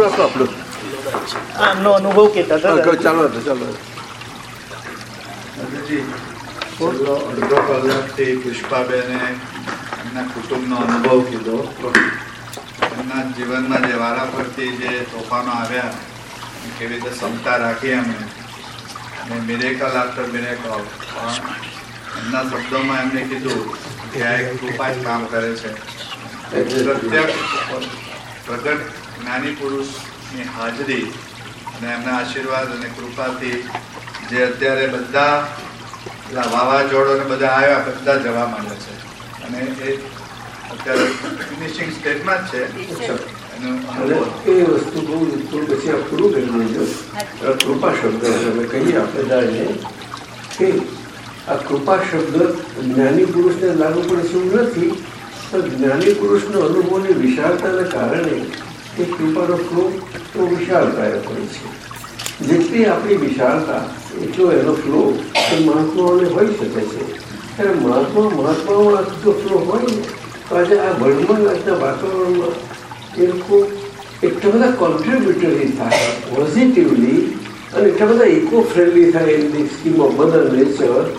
ચાલુ રાખો આપણું આમનો અનુભવ કહેતા હતા. ચાલો ચાલો દાદાજી, છેલ્લો અડધો કલાકથી પુષ્પાબેને એમના કુટુંબનો અનુભવ કીધો. એમના જીવનમાં જે વારાફરતી જે તોફાનો આવ્યા કેવી રીતે ક્ષમતા રાખી એમણે અને મિરેકલ આફ્ટર મિરેકલ પણ એમના શબ્દોમાં એમને કીધું કે આ એક કૃપા જ કામ કરે છે. પ્રત્યક્ષ પ્રગટ જ્ઞાની પુરુષની હાજરી અને એમના આશીર્વાદ અને કૃપાથી જે અત્યારે બધા પેલા વાવાઝોડો ને બધા આવ્યા બધા જવા માંડે છે. અને એ અત્યારે ફિનિશિંગ સ્ટેજમાં જ છે. એ વસ્તુ બહુ થોડું પછી આ પૂરું કરી લેજો કૃપા શબ્દ અમે કહીએ આપણે દાને કે આ કૃપા શબ્દ જ્ઞાની પુરુષને લાગુ પડે શું નથી. પણ જ્ઞાની પુરુષનો અનુભવની વિશાળતાને કારણે એ કૃપાનો ફ્લો તો વિશાળતાએ હોય છે જેટલી આપણી વિશાળતા એટલો એનો ફ્લો એ મહાત્માઓને હોઈ શકે છે ત્યારે મહાત્મા મહાત્માઓમાં જો ફ્લો હોય ને તો આજે આ વર્લ્ડમાં આજના વાતાવરણમાં એ લોકો એટલા બધા કોન્ટ્રીબ્યુટરી થાય પોઝિટિવલી અને એટલા બધા ઇકો ફ્રેન્ડલી થાય એની સ્કીમ ઓફ મધર નેચર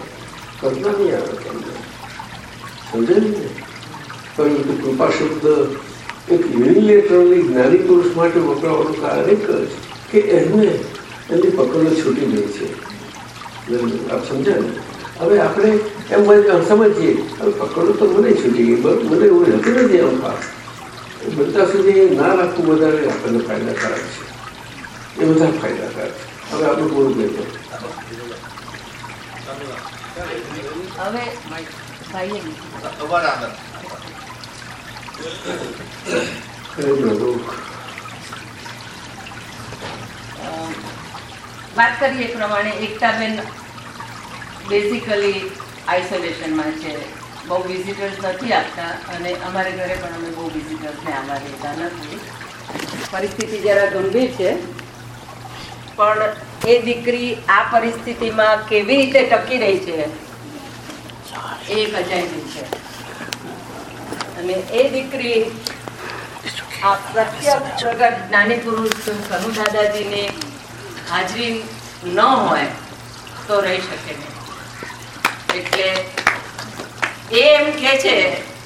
કલ્પના નહીં આવે તમને સમજાય ને પરંતુ કૃપા શબ્દ એક યુનિલેટરલી જ્ઞાની પુરુષ માટે વપરાવાનું કારણ એક જ કે એમને એમની પકડો છૂટી ગઈ છે. આપ સમજાય ને? હવે આપણે એમ સમજીએ હવે પકડો તો મને છૂટી ગઈ બસ મને એવું રહેતું નથી આમ પાસ બધા સુધી ના રાખવું વધારે આપણને ફાયદાકારક છે. એ બધા ફાયદાકારક છે. હવે આપણે પૂરું કહીએ હવે વાત કરીએ પ્રમાણે એકતાબેન બેઝિકલી આઇસોલેશનમાં છે. બહુ વિઝિટર્સ નથી આપતા અને અમારે ઘરે પણ અમે બહુ વિઝિટર્સને આવવા દેતા નથી. પરિસ્થિતિ જરા ગંભીર છે. પણ એ દીકરી આ પરિસ્થિતિમાં કેવી રીતે ટકી રહી છે એ અજાયબી છે. અને એ દીકરી સત્ય પ્રગટ જ્ઞાની પુરુષ કનુ દાદાજીની હાજરી ન હોય તો રહી શકે નહીં. એટલે એ એમ કહે છે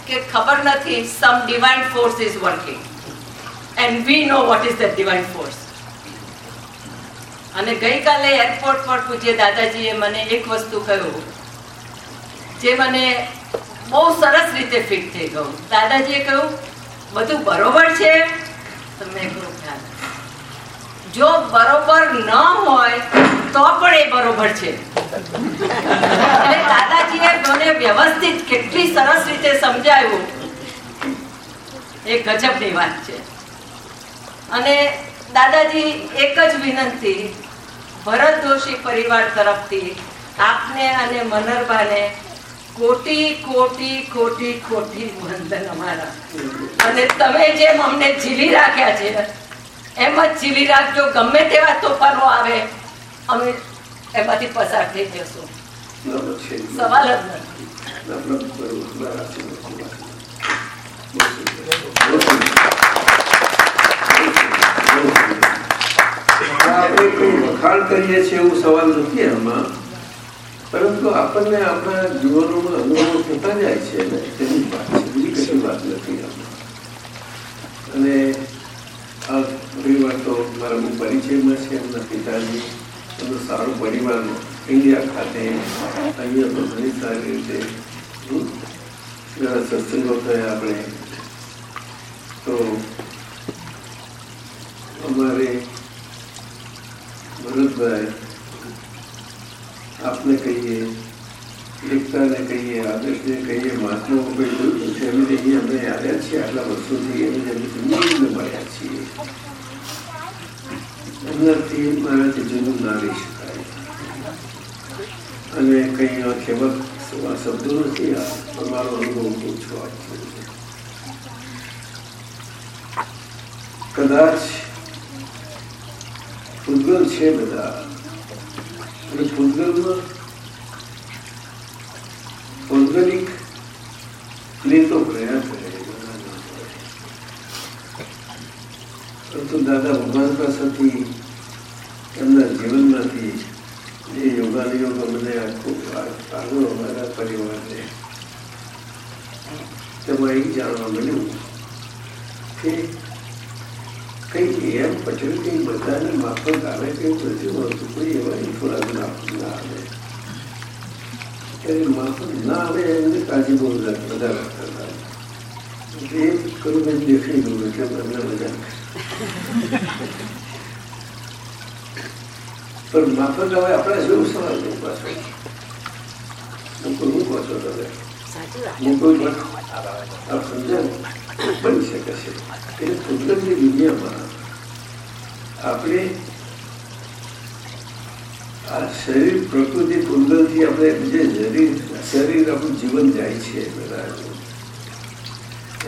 કે ખબર નથી some divine force is working and we know what is the divine force અને ગઈકાલે એરપોર્ટ પર પૂજ્ય દાદાજીએ મને એક વસ્તુ કહ્યું, જે મને બહુ સરસ રીતે ફિટ થઈ ગયું. દાદાજીએ કહ્યું, બધું બરોબર છે? તો જો બરોબર ન હોય, તો પણ એ બરોબર છે. એટલે દાદાજીએ મને વ્યવસ્થિત, કેટલી સરસ રીતે સમજાવ્યું એ ગજબની વાત છે. અને દાદાજી એક જ વિનંતી, ભરત જોશી પરિવાર તરફથી આપને અને મનરબાને કોટી કોટી કોટી કોટી વંદન અમારા અને તમે જેમ અમને ઝીલી રાખ્યા છે એમ જ ઝીલી રાખજો ગમે તેવા તોફાનો આવે અમે એમાંથી પસાર થઈ જશું સવાલ જ નથી. આપણે કઈ વખાણ કરીએ છીએ એવું સવાલ નથી આમાં પરંતુ આપણને આપણા જીવનોમાં અનુભવ થતા જાય છે તેની વાત બીજી કશી વાત નથી અને આ પરિવાર તો મારા બહુ પરિચયમાં છે એમના પિતાજી. એમનો સારો પરિવાર ઇન્ડિયા ખાતે અહીંયા તો ઘણી સારી રીતે ઘણા થયા આપણે. તો અમારે ભરતભાઈ આપને કહીએ એકતાને કહીએ, આદર્શને કહીએ મહાત્મા કોઈ એવી અહીંયા અમે આવ્યા છીએ આટલા વર્ષોથી એમને અમે મળ્યા છીએ. એમનાથી મારાથી જૂનું ના શકાય. અને કંઈ કહેવત શબ્દો નથી, આ તમારો અનુભવ બહુ છો કદાચ ઉદ્ગલ છે બધા અને પૂતગલમાં ભૌગોલિક ને તો પ્રયાસ કરે પરંતુ દાદા દાદા ભગવાન પાસેથી એમના જીવનમાંથી જે યોગાનીયોગ મને આખું આગળ અમારા પરિવારને તેમાં એક જાણવા મળ્યું કે કંઈ એમ પટેલ કંઈ બધાને માફક આવે કંઈ નથી આપણે બની શકે છે એટલે પ્રોબ્લેમની દુનિયામાં આપણે આ શરીર પ્રકૃતિ કુંડલથી આપણે જે શરીર શરીર આપણું જીવન જાય છે બધા.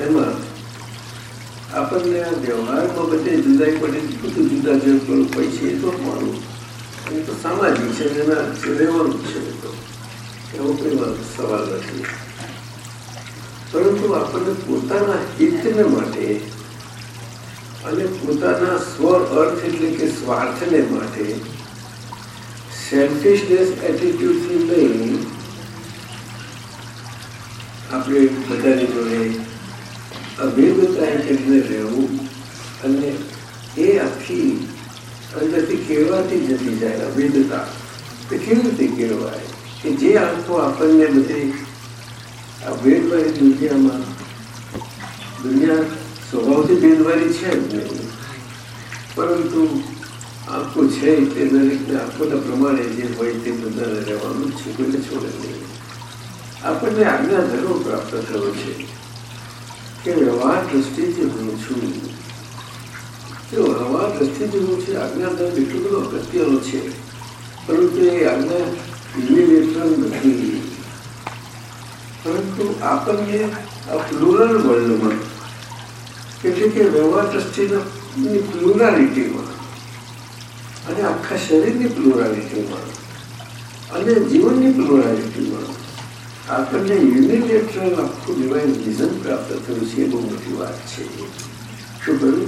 એમાં આપણને આ વ્યવહારમાં બધે જુદાઈ પડે, બધું જુદા જુદા છે એ તો મારું એ તો સામાજિક છે એના રહેવાનું છે તો. એવો કોઈ સવાલ નથી. પરંતુ આપણને પોતાના હિતને માટે અને પોતાના સ્વ અર્થ એટલે કે સ્વાર્થને માટે સેલ્ફિશનેસ એટીટ્યુડથી લઈ આપણે બધાની જોડે અભિગતા કરીને રહેવું અને એ આખી અંદરથી કેળવાતી જતી જાય અભિગતા તે કેવી રીતે કેળવાય કે જે આંખો આપણને બધી આ ભેદવાળી દુનિયામાં, દુનિયા સ્વભાવથી ભેદવાળી છે પરંતુ આંખો છે તે દરેકને આંખોના પ્રમાણે જે હોય તે બધાને રહેવાનું છે કોઈને છોડે નહીં. આપણને આજ્ઞા ધર્મ પ્રાપ્ત થયો છે કે વ્યવહાર દ્રષ્ટિથી હું છું તે વ્યવહાર દ્રષ્ટિથી હું છે આજ્ઞા ધર્મ એટલો બધો અગત્યનો છે પરંતુ એ આજ્ઞા યુનિલેટરલ નથી પરંતુ આપણને આ પ્લુરલ વર્લ્ડમાં એટલે કે વ્યવહાર દ્રષ્ટિની પ્લુરાલિટીમાં અને આખા શરીરની પ્લુરાલિટીમાં અને જીવનની પ્લુરાલિટીમાં определены лекции, подеваем дизайн, правда, то есть я был мотивации. Что было?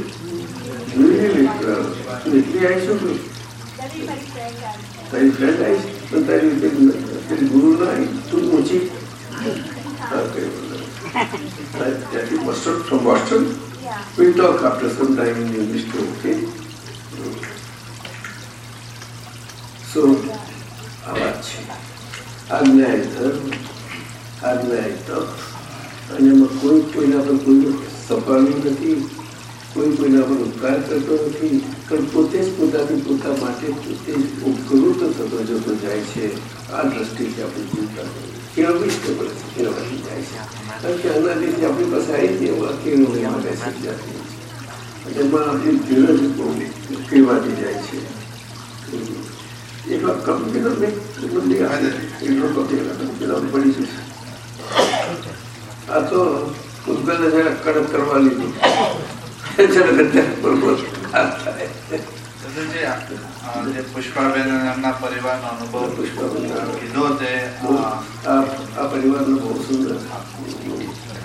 Ну, не лекция. Лекция я еще был. Тариф Радайс, то тариф Гуру Най, тут мучи. That it was from Boston. we talk after some time in English too, okay? So, Avachi. Agni is આજ્ઞાય ધર્મ અને એમાં કોઈ કોઈના પર કોઈ સફળનું નથી, કોઈ કોઈના પર ઉપકાર કરતો નથી, પણ પોતે જ પોતાની પોતા માટે પોતે જ ઉપકૃત થતો જતો જાય છે. આ દ્રષ્ટિથી આપણે જીવતા કેળવી જ છે. કારણ કે આનાથી આપણી પાસે આવી હતી એમાં કેળવણીમાં જાય છે. વાર કમ્પ્યુટર મેં બદલી એટલો કમ્પ્યુટર પડી જશે આ તો ઉદ્ગલને જરા કડક કરવા લીધું. જરા અત્યારે બરોબર આ થાય. દાદાજી, આ જે પુષ્પાબેન એમના પરિવારનો અનુભવ પુષ્પાબેન. કીધો તે આ આ પરિવારનો બહુ સુંદર.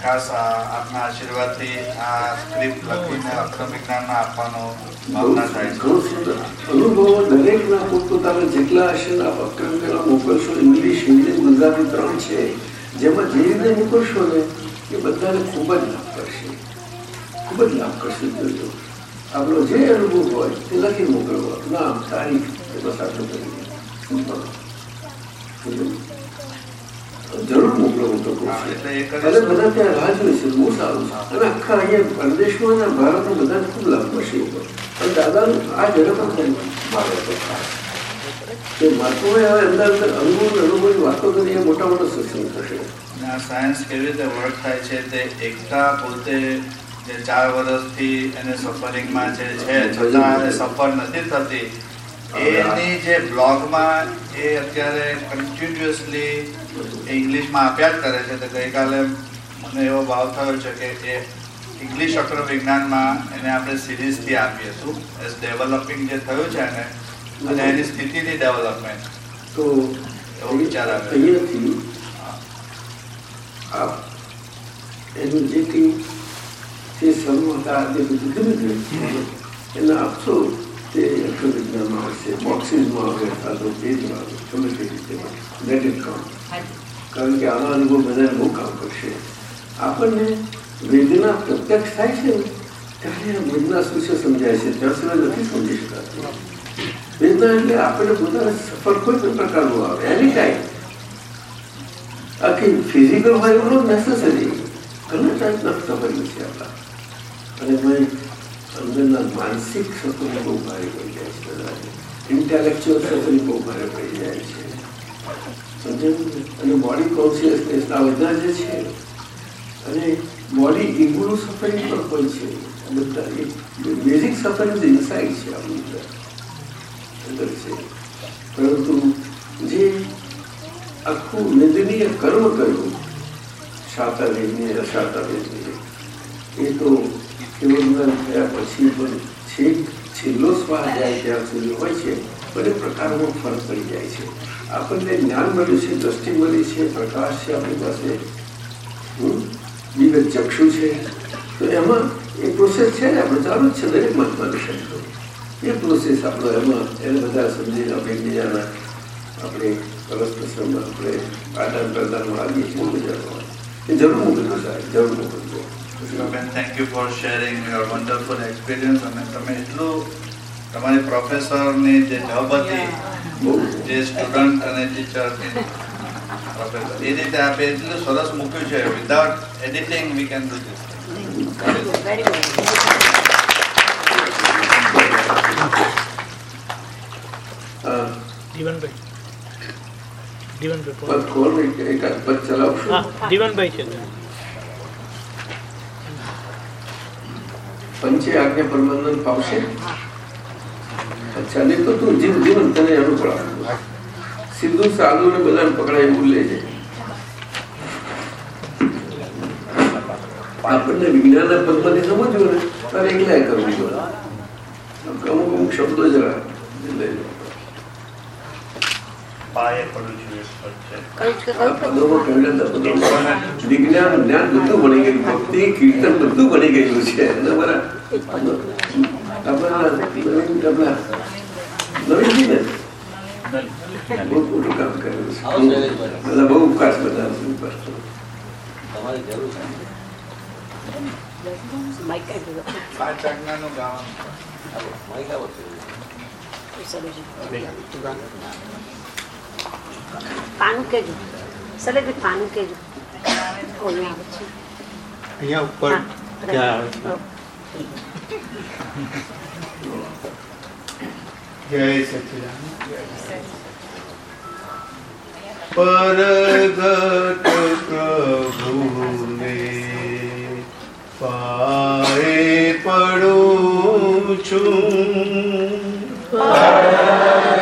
ખાસ આપના આશીર્વાદથી આ સ્ક્રિપ્ટ લખીને અક્રમ વિજ્ઞાનમાં આપવાનો ભાવના થાય છે. અનુભવો દરેકના પોતપોતાના જેટલા હશે આપ મોકલશો ઇંગ્લિશ હિન્દી ગુજરાતી ત્રણ છે. જેમાં જે રીતે મોકલશો ને એ બધાને ખૂબ જ લાભ કરશે. ખૂબ જ લાભ કરશે. જોજો આપણો જે અનુભવ હોય તે લખી મોકલવો નામ તારીખ એ બસ આટલું કરી જરૂર મોકલવું તો એટલે બધા ત્યાં રાહ જોઈ છે. બહુ સારું અને આખા અહીંયા પરદેશમાં અને ભારતમાં બધાને ખૂબ લાભ મળશે અને દાદાનું આ જગત ભારત કે મહાત્માએ અંદર અંદર અનુભવ અનુભવની વાતો કરી મોટા મોટા સત્સંગ થશે. આ સાયન્સ કેવી રીતે વર્ક થાય છે તે એકતા પોતે જે ચાર વર્ષથી એને સફરિંગમાં જે છે છતાં સફર નથી થતી. એની જે બ્લોગમાં એ અત્યારે કન્ટિન્યુઅસલી ઇંગ્લિશમાં આપ્યા જ કરે છે તો ગઈકાલે મને એવો ભાવ થયો છે કે એ ઇંગ્લિશ અક્ષર વિજ્ઞાનમાં એને આપણે સિરીઝથી આપીએ હતું એઝ ડેવલપિંગ જે થયું છે એને અને એની સ્થિતિની ડેવલપમેન્ટ તો એવો વિચાર આવે. અહીંયાથી આપ એનું જે કંઈ તે સર્વ હતા તે બધું ધીમે ધીમે એને આપશો તે અક્ષરવિજ્ઞાનમાં આવશે બોક્સિસમાં આવે અથવા તો પેજમાં આવે ગમે તે રીતે લેટ ઇટ કાઉન્ટ હાજી કારણ કે આવા અનુભવ બધાને બહુ કામ કરશે આપણને વેદના પ્રત્યક્ષ થાય છે ને ત્યારે આ વેદના શું છે સમજાય છે ત્યાં સિવાય નથી સમજી શકાતું વેદના એટલે આપણને પોતાને સફળ કોઈ પણ પ્રકારનું આવે, એની ટાઈમ આખી ફિઝિકલ હોય એવું નેસેસરી ઘણા ટાઈપના સફર છે આપણા અને ભાઈ અંદરના માનસિક સફરી બહુ ભારે પડી જાય છે બધાને. ઇન્ટેલેક્ચ્યુઅલ સફરી બહુ ભારે પડી જાય છે. અને બોડી કોન્સિયસનેસ આ બધા જે છે, અને બોડી ઈગોનું સફરિંગ પણ હોય છે. બધા બેઝિક સફરિંગ ઇન્સાઇડ છે આપણી અંદર છે પરંતુ જે આખું નિંદનીય કર્મ કર્યું શાતા વેદનીય અશાતા વેદનીય એ તો કેવળ થયા પછી પણ છેક છેલ્લો શ્વાસ જાય ત્યાં સુધી હોય છે, બધે પ્રકારનો ફરક પડી જાય છે. આપણને જ્ઞાન મળ્યું છે, દ્રષ્ટિ મળી છે, પ્રકાશ છે આપણી પાસે? વિવેક ચક્ષુ છે. તો એમાં એ પ્રોસેસ છે ને, આપણે ચાલુ જ છે, દરેક મતમાં શબ્દો એ પ્રોસેસ આપણો એમાં એને બધા સમજીને આપણે એકબીજાના આપણે પરસ્પરમાં આપણે આદાન પ્રદાનમાં આવીએ છીએ ગુજરાતમાં એ જરૂર મોકલજો સાહેબ જરૂર મોકલજો બેન thank you for sharing your wonderful experience અને તમે એટલું તમારી પ્રોફેસરની જે જોબ હતી બહુ જે સ્ટુડન્ટ અને ટીચર પ્રોફેસર એ રીતે આપે એટલું સરસ મૂક્યું છે without editing we can do this છે પંચે આજ્ઞા પરમાનંદ પાવશે અચ્છા નહીં તો તું જીવ જીવન તને અનુકૂળ આપવું. સિદ્ધુ સાધુ ને બધાને પકડાય એવું લેજે આપણને વિજ્ઞાનના પદમાંથી સમજવું ને તારે એકલા કરવું જોઈએ અમુક અમુક શબ્દો જરા લેજો પાયે પડું છું એ પદ છે કયું છે આ પદોમાં કહેલા પદોમાં વિજ્ઞાન જ્ઞાન બધું બની ગયું ભક્તિ કીર્તન બધું બની ગયેલું છે અને અમારા આપણા નવીન આપણા નવીનજી ને બહુ મોટું કામ કરેલું છે બધા બહુ ઉપકાશ બધા છે ઉપકાશ તમારી પાનું કેજો સલેબી પાનું કેજો ઓલું આવે છે અહીંયા ઉપર હા, ત્યાં હા. જય સચિદાનંદ પરગટ પ્રભુને પાએ પડું છું તારણહારનું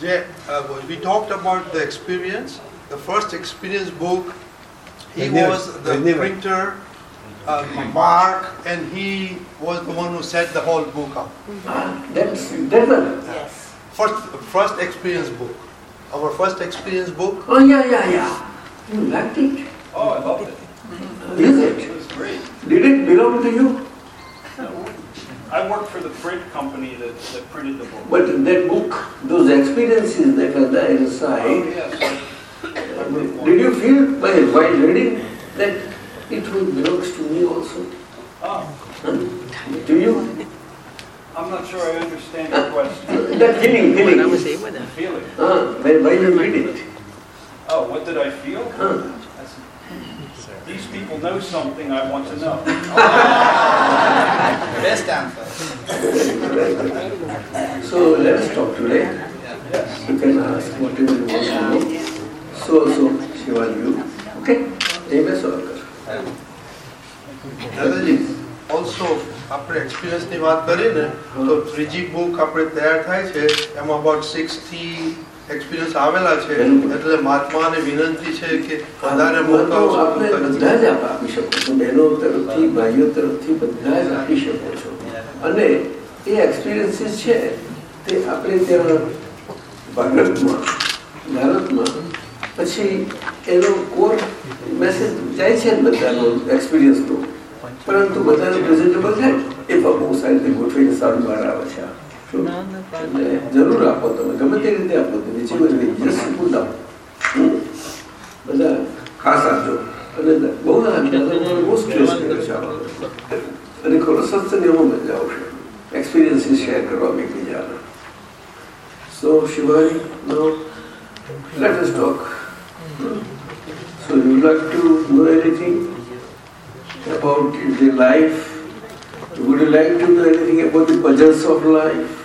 Jay, uh, we talked about the experience. The first experience book, he Dhanyavad. was the Dhanyavad. printer, uh, Mark, and he was the one who set the whole book up. Ah, That's, that. Yes. First, first experience book. Our first experience book. Oh, yeah, yeah, yeah. You liked it? Oh, I loved it. Is it? It was great. Did it belong to you? I worked for the print company that, that printed the book. But that book, those experiences that are there Oh, inside, yes. uh, did you feel by, while reading that it belongs to me also? Oh, Huh? Do you? I'm not sure I understand your question. That feeling, feeling. The feeling. Huh? When, while you read it. Oh, what did I feel? Huh? That's- These people know something I want to know. Best answer So let's talk today. Yes. You can ask whatever you want to know. So, so, Shivan, you. Okay? Amen, so દાદાજી also આપણે એક્સપિરિયન્સની વાત કરી ને તો ત્રીજી book આપણે તૈયાર થાય છે એમાં અબાઉટ સિક્સટી એક્સપિરિયન્સ આવેલા છે એટલે મહાત્માને વિનંતી છે કે વધારે મોટા આપણે બધા જ આપ શકો છો બહેનો તરફથી ભાઈઓ તરફથી બધા જ આપી શકો છો. અને એ એક્સપિરિયન્સીસ છે તે આપણે ત્યાં ભારતમાં ભારતમાં પછી એનો કોર મેસેજ જાય છે બધાનો એક્સપિરિયન્સનો પરંતુ બધાને પ્રેઝન્ટેબલ થાય એ પણ બહુ સારી રીતે ગોઠવીને સારું બહાર આવે છે. જરૂર આપો તમે ગમે તે રીતે આપો તમે જે કોઈ જસ્ટ પુટ આપો બધા ખાસ આપજો અને બહુ દાદા બહુ સ્ટ્રેસ કર્યો છે આ બાબતે. અને ખરો સત્સંગ એમાં મજા આવશે એક્સપિરિયન્સીસ શેર કરવા એકબીજાના સો Shivaji now let us talk so you would like to know anything about the life would you like to know anything about the puzzles of life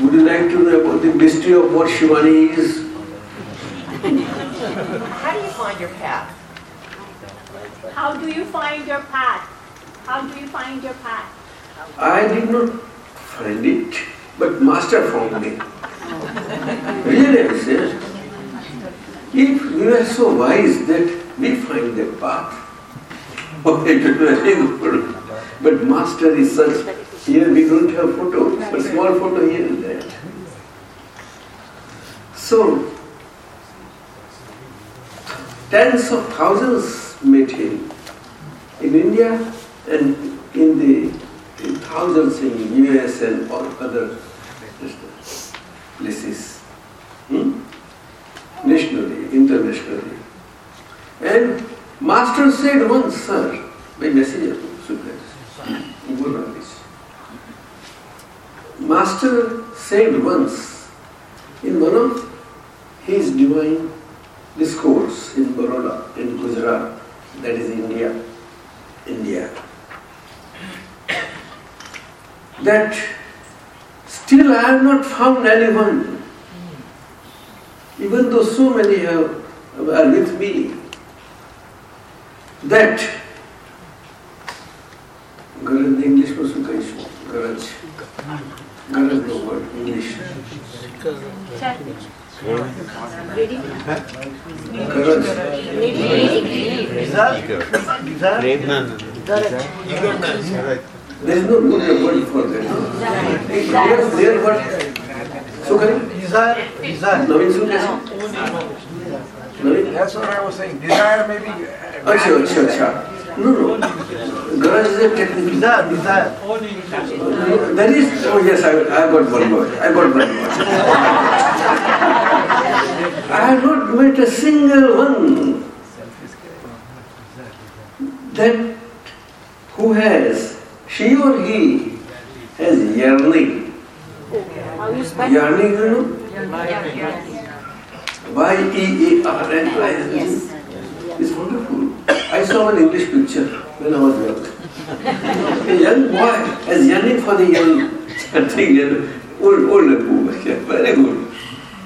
Would you like to know about the mystery of what Shivani is How do you find your path? How do you find your path? How do you find your path? I did not find it, but Master found me. Really, I said. If we are so wise that we find the path, is very good. But Master is such, here we don't have photo, but small photo here and there. So, tens of thousands met him in India and in the in thousands in US and all other places. Hmm? Nationally, internationally. And Master said once, sir, my messenger, Master said once In one of his divine discourse in Baroda, in Gujarat, that is India, India, that still I have not found anyone, even though so many have, are with me, that ગરજ ઇંગ્લિશમાં શું કહીશું ગરજ ગરજનો word English ગરજ There is no good word for that. Yes, their word. So can desire, desire. Navin, so Navin, that's what I was saying. Desire may be. अच्छा अच्छा अच्छा. No no. Garage is a technical. Desire, desire. That is. Oh yes, I I got one more. I got one more. I have not met a single one that who has, she or he has yearning. How you spell? Yearning, you know? Y-E-A-R-N-I-N-G. Yes. It's wonderful. I saw an English picture when I was young. a young boy is yearning for the young thing, you know, old, old and very good.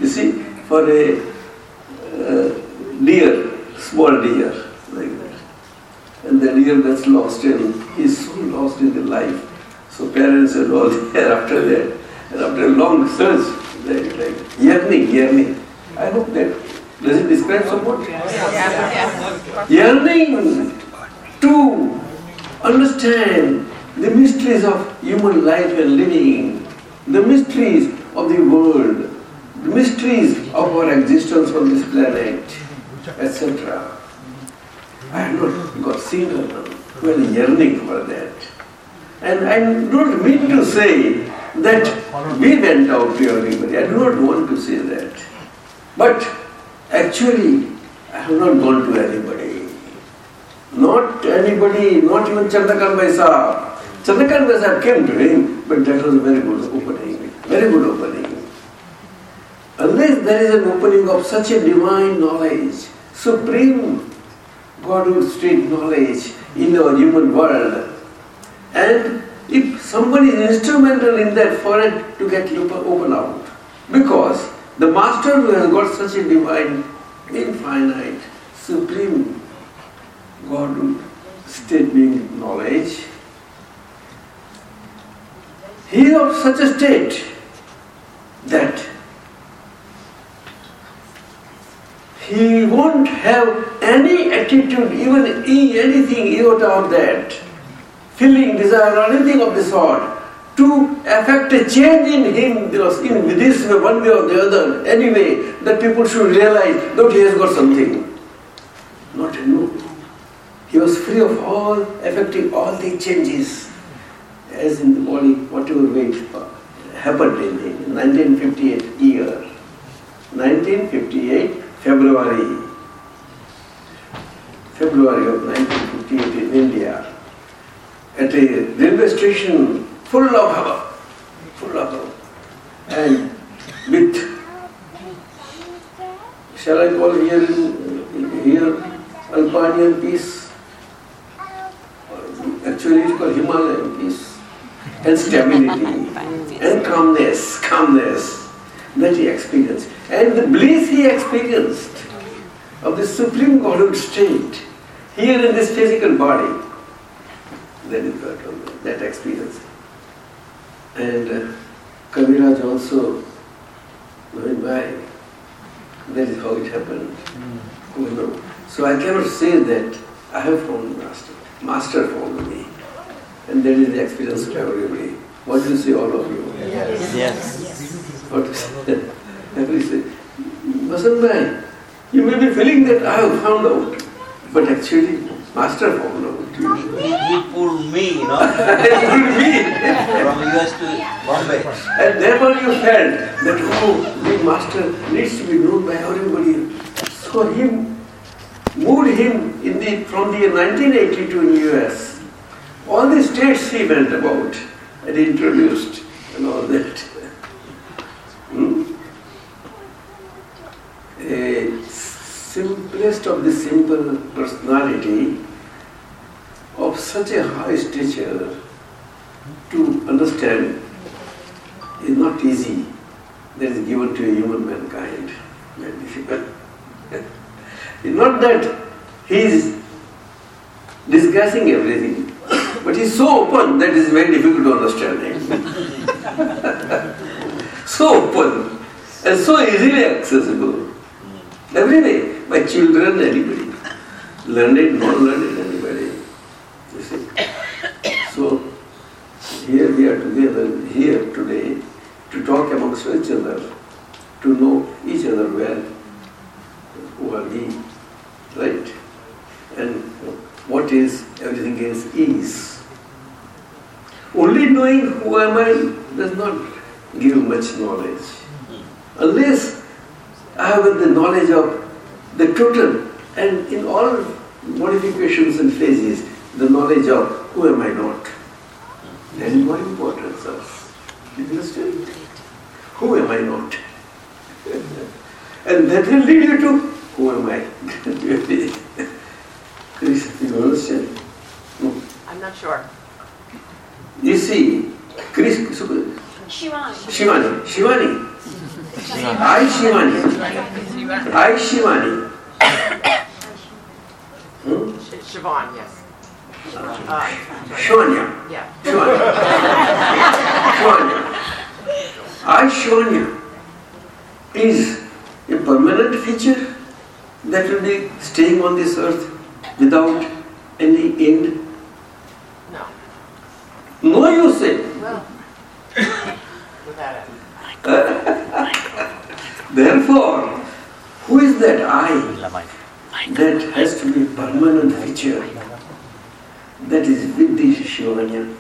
You see, for a uh, deer, small deer, like that. And the deer that's lost in, he's so lost in the life. So parents and all there after that, and after a long search, they like yearning, yearning. I hope that does it describe somewhat? Yearning to understand the mysteries of human life and living, the mysteries of the world, mysteries of our existence on this planet, etc. I have not got seen her well yearning for that. And I don't mean to say that we went out to everybody. I do not want to say that. But actually, I have not gone to anybody. Not anybody, not even Chandrakant Bhai Sahab. Chandrakant came to him, but that was a very good opening. Very good opening. Unless there is an opening of such a divine knowledge, supreme Godhood state knowledge in our human world, and if somebody is instrumental in that for it to get open out, because the master who has got such a divine, infinite, supreme Godhood state being knowledge, he is of such a state that he won't have any attitude, even e- anything iota of that, feeling, desire, or anything of the sort, to affect a change in him, in this way, one way or the other, anyway, that people should realize that he has got something. Not no. He was free of all, affecting all the changes, as in the body, whatever way uh, happened in him, 1958 year. 1958 February, February of 1958 in India, at a railway station full of havoc, full of havoc, and with, shall I call here, here Albanian peace, actually it's called Himalayan peace, and stability, and calmness, calmness that he experienced. And the bliss he experienced of the supreme Godhood state here in this physical body, that is what, that experience. And uh, Kaviraj also, knowing why, that is how it happened. Knows? So I cannot say that I have found Master. Master found me. And that is the experience of everybody. What do you say, all of you? Yes. Yes. What to say? Vasant you may be feeling that I have found out, but actually, Master found out. He pulled me, you know, It could be. from US to Bombay. And therefore you felt that, oh, the Master needs to be known by everybody. So he moved him in the, from the 1982 in US. All the states he went about and introduced and all that. Hmm? A simplest of the simple personality of such a high stature to understand is not easy. That is given to a human mankind. Very difficult. not that he is discussing everything, but he is so open that it's very difficult to understand him. so open and so easily accessible. Every day, my children, anybody. Learned, non-learned, anybody. You see. So, here we are together, here today, to talk amongst each other, to know each other well. Who are we? Right? And what is everything is is. Only knowing who am I does not give much knowledge. Unless I have the knowledge of the total and in all modifications and phases, the knowledge of who am I not. That is more important, sir. You understand? Who am I not? and that will lead you to who am I? Chris, you understand? No. I'm not sure. You see, Chris, Shivani. Shivani, Shivani. I Shivani. Hmm? Siobhan, yes. Uh, Shivanya. yeah. Shivanya. Shivanya. I Shivanya is a permanent feature that will be staying on this earth without any end. No. No, you say. Without it. Therefore, who is that I that has to be permanent feature? That is Vidhi Shivanya.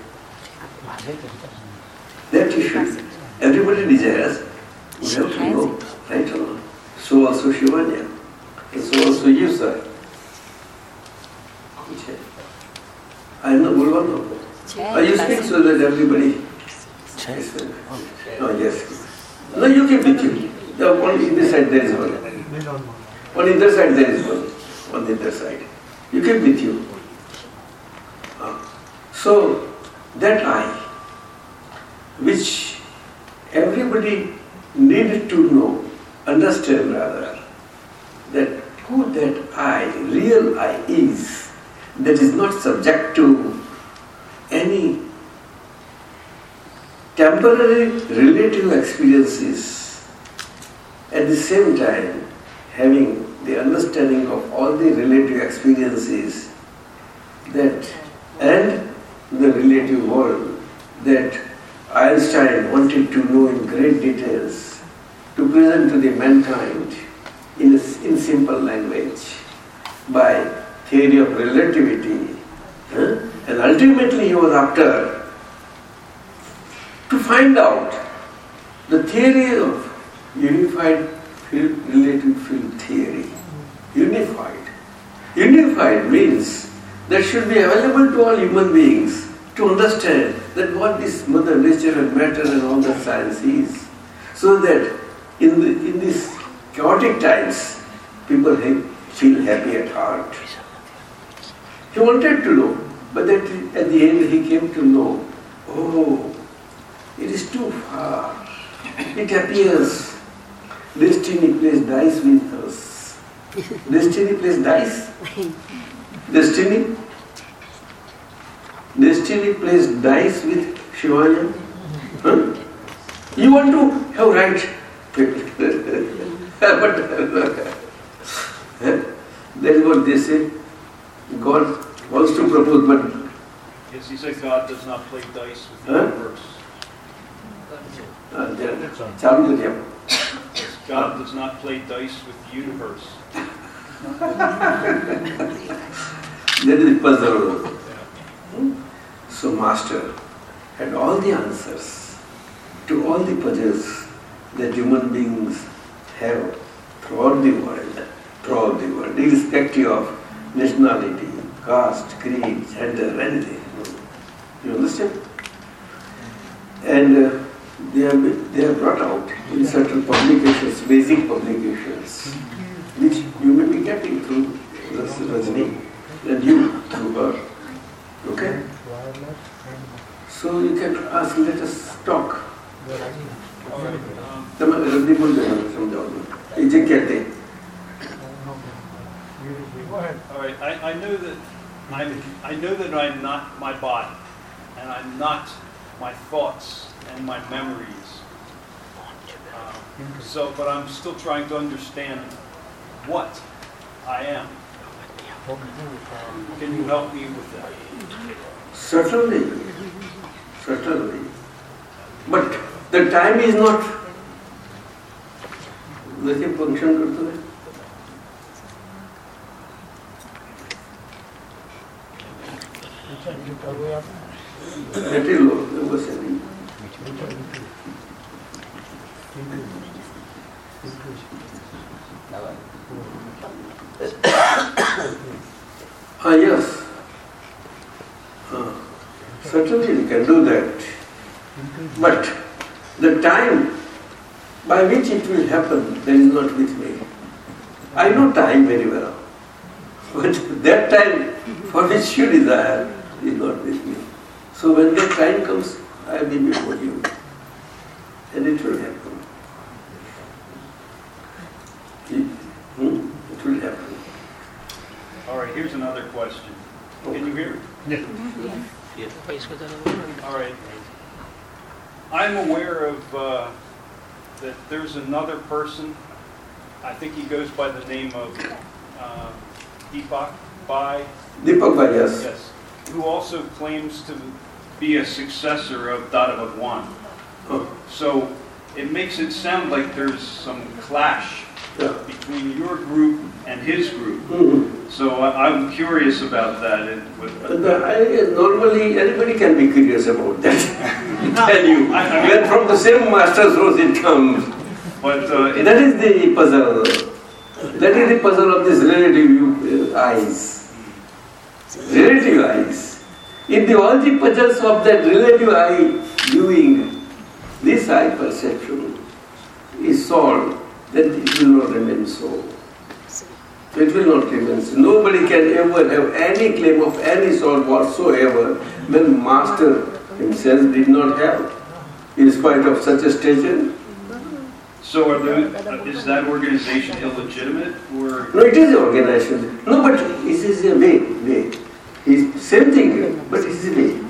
That you should, everybody desires, we have to know, right or not? So also Shivanya, so also you, sir. Okay. I know Guruvano. I you speak so that everybody. Yes, sir. Oh, yes. No, you can with you. The one in this side there is one. On the other side there is one. On the other side. You keep with you. So that I, which everybody needed to know, understand rather, that who that I, real I is, that is not subject to any temporary relative experiences, at the same time having the understanding of all the relative experiences that and the relative world that Einstein wanted to know in great details to present to the mankind in, in simple language by theory of relativity. huh? And ultimately he was after to find out the theory of unified field, relative field theory. Unified. Unified means that should be available to all human beings to understand that what this mother nature and matter and all that science is. So that in, the, in these chaotic times, people ha- feel happy at heart. He wanted to know, but at, at the end he came to know, oh, it is too far. It appears Destiny plays dice with us. Destiny plays dice. Destiny. Destiny plays dice with Shivaji. Huh? You want to have right. but that is what they say. God wants to propose, but. Yes, he said God does not play dice with the huh? universe. ચાલુ કર્યા God does not play dice with the universe. So Master had all the answers to all the puzzles that human beings have throughout the world, throughout the world, irrespective of nationality, caste, creed, gender, anything. You understand? And uh, they have, they have brought out in certain publications basic publications, which you may be getting through Rajni and you through her. Okay? So you can ask, let us talk. તમે રદ્દી બોલ દેવાનું સમજાવો એ જે કહેતે All right, I, I know that I'm, I know that I'm not my body, and I'm not my thoughts and my memories. Um, so, but I'm still trying to understand what I am. Can you help me with that? Certainly, certainly. But the time is not वैसे function करते हैं बैठे लोग बस नहीं Ah, yes. Ah, certainly we can do that. But the time by which it will happen, that is not with me. I know time very well. But that time for which you desire is not with me. So when the time comes, I will be before you. And it will happen. It, hmm, it will happen. All right, here's another question. Can you hear? Yeah. All right. I'm aware of, uh, that there's another person, I think he goes by the name of uh, Deepak Bhai. Deepak Bhai, yes. Yes, who also claims to be a successor of Dada Bhagwan. Oh, So it makes it sound like there's some clash yeah. between your group and his group. Mhm. So I- I'm curious about that. and with- And the- I- Normally, anybody can be curious about that. I tell you, when from the same master's rose it comes. But uh, That is the puzzle. That is the puzzle of this relative uh, eyes. Relative eyes. If the all the puzzles of that relative eye viewing, this eye perception is solved, then it will not remain so. It will not remain so. Nobody can ever have any claim of any sort whatsoever when Master himself did not have, in spite of such a stature. so are those, is that organization illegitimate or? No, it is an organization. No, but this is a way, way. It's same thing, but it is a way.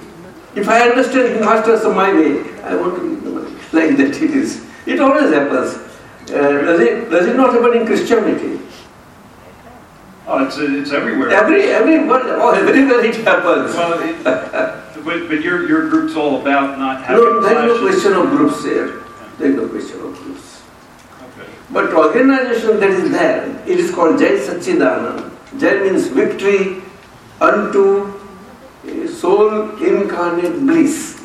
If I understand masters of my way, I want to them like that it is. It always happens. Uh, does it does it not happen in Christianity? Oh, it's, it's everywhere. Every everyone oh, everywhere it happens. Well, it, but, but your, your group's all about not having No, there is no question of groups there. There is no question of groups. Okay. But organization that is there, it is called Jai Satchidanand. Jai means victory unto uh, soul incarnate bliss.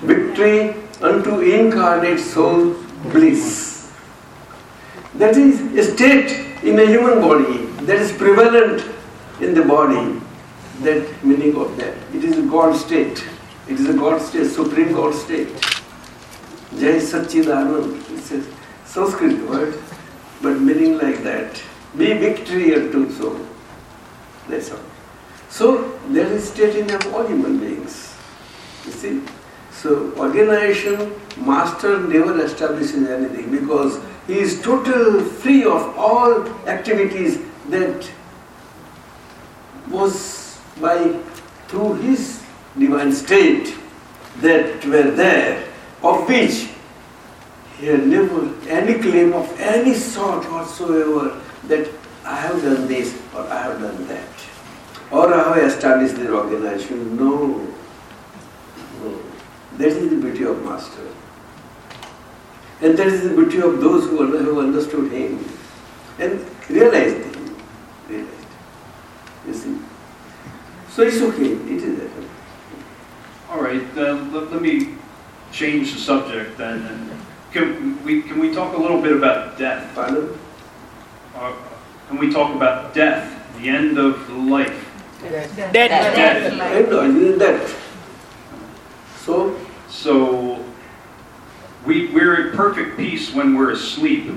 Victory unto incarnate soul bliss. That is a state in a human body that is prevalent in the body. That meaning of that. It is a God state. It is a God state, supreme God state. Jai Satchidanand. It's a Sanskrit word, but meaning like that. Be victory unto soul. That's all. So there is state in all human beings. You see? So organization, master never establishes anything because he is total free of all activities that was by through his divine state that were there, of which he had never any claim of any sort whatsoever that I have done this or I have done that. Or how established the organization. No. no. That is the beauty of Master. And that is the beauty of those who have understood him and realized him. Realized. You see? So it's okay. It is that. All right, let, let me change the subject then. And can we, can we talk a little bit about death? Pardon? Uh, Can we talk about death, the end of life? Dead. Death. I know, I did that. So, So we, we're at perfect peace when we're asleep.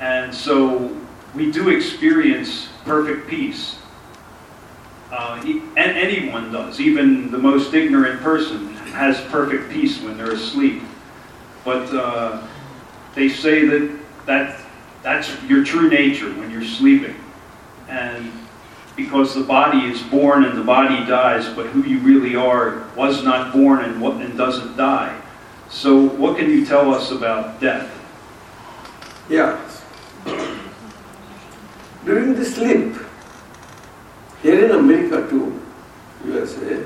And so we do experience perfect peace. Uh, e- and anyone does, even the most ignorant person has perfect peace when they're asleep. But uh, they say that, that that's your true nature when you're sleeping. And because the body is born and the body dies, but who you really are was not born and, what, and doesn't die. So, what can you tell us about death? Yeah. During the sleep, here in America too, USA,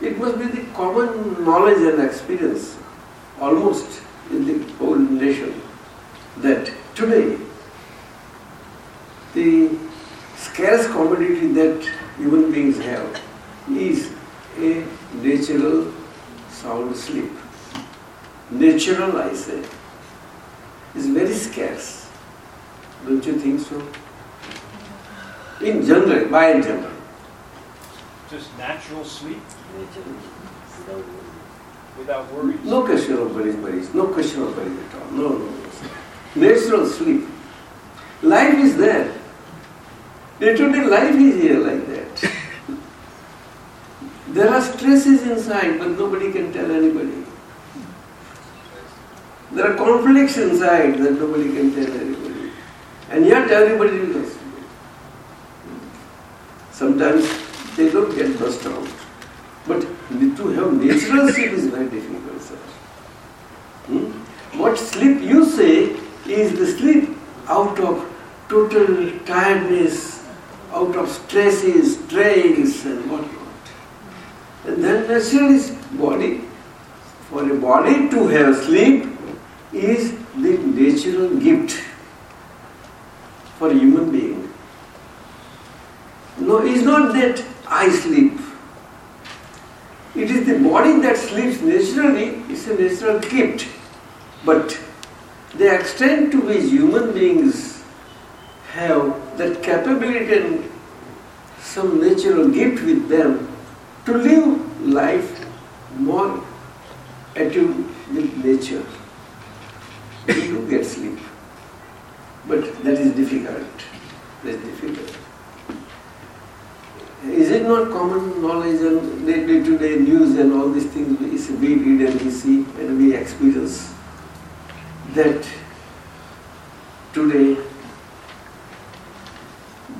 it must be the common knowledge and experience almost in the whole nation that today the scarce commodity that human beings have is a natural sound sleep. Natural, I say, is very scarce. Don't you think so? In general, by and general. Just natural sleep without worries. No question of worries, worries. No question of worries at all. No, no, no. Natural sleep. Life is there. Day-to-day life is here like that. There are stresses inside, but nobody can tell anybody. There are conflicts inside that nobody can tell anybody. And yet everybody knows. Sometimes they don't get burst out. But to have natural sleep is very difficult, sir. Hmm? What sleep you say is the sleep out of total tiredness, out of stresses, strains, and what whatnot. And then naturally, body, for a body to have sleep is the natural gift for a human being. No, it's not that I sleep. It is the body that sleeps naturally, it's a natural gift. But the extent to which human beings have that capability and some natural gift with them to live life more attuned with nature. We do get sleep. But that is difficult. That is difficult. Is it not common knowledge and day-to-day news and all these things we read and we see and we experience that today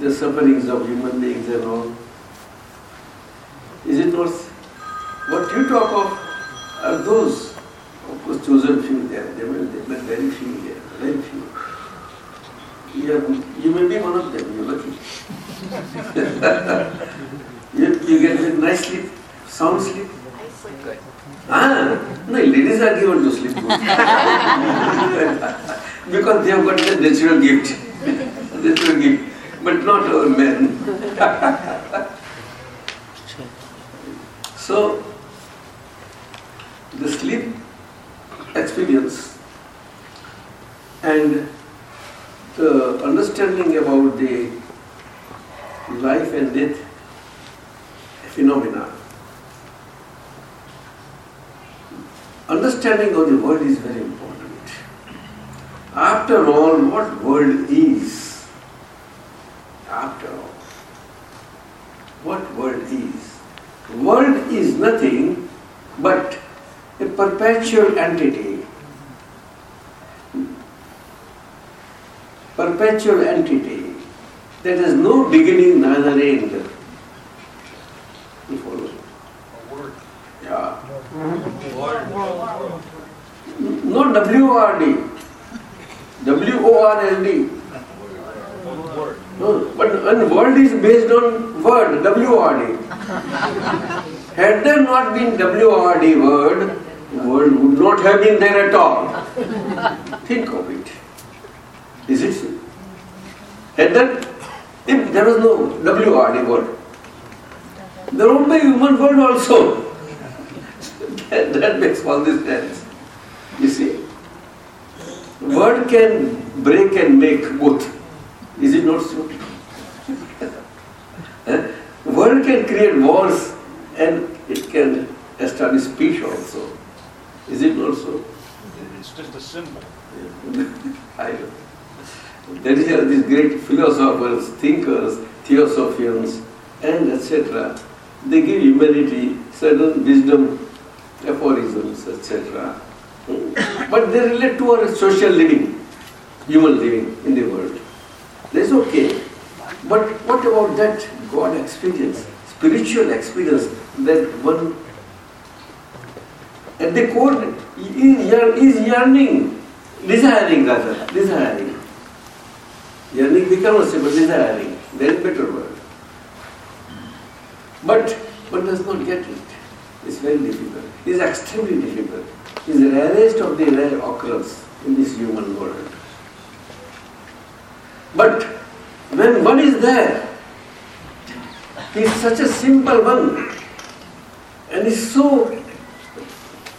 the sufferings of human beings and all, is it not what you talk of are those, of course chosen few there, there will be very few there, very few. You, are, you may be one of them, you're lucky. you, you get a nice sleep, sound sleep. Ah, no, ladies are given to sleep good. because they have got the natural gift. natural gift. But not all men. so, the sleep experience and the understanding about the life and death phenomena. Understanding of the world is very important. After all, what world is? After all, what world is? World is nothing but a perpetual entity. Perpetual entity that has no beginning neither end. You follow? A word. Yeah. Mm-hmm. No W-O-R-D. W-O-R-L-D. No, but and world is based on word, W-O-R-D. Had there not been W-O-R-D word, world would not have been there at all. Think of it. Is it so? Had there, if there was no W-O-R-D word, there would be human world also. that, that makes all this sense. You see? Word can break and make both. Is it not so? Eh? Word can create wars and it can establish peace also. Is it not so? It's just a symbol. I know. That is how these great philosophers, thinkers, theosophians, and etc. They give humanity certain wisdom, aphorisms, etc. But they relate to our social living, human living in the world. That's okay. But what about that God experience, spiritual experience that one at the core is yearn- is yearning, desiring rather, desiring. Yearning we cannot say, but desiring, then better word. But one does not get it. It's very difficult. It's extremely difficult. It's the rarest of the rare occurs in this human world. But when one is there, he is such a simple one and is so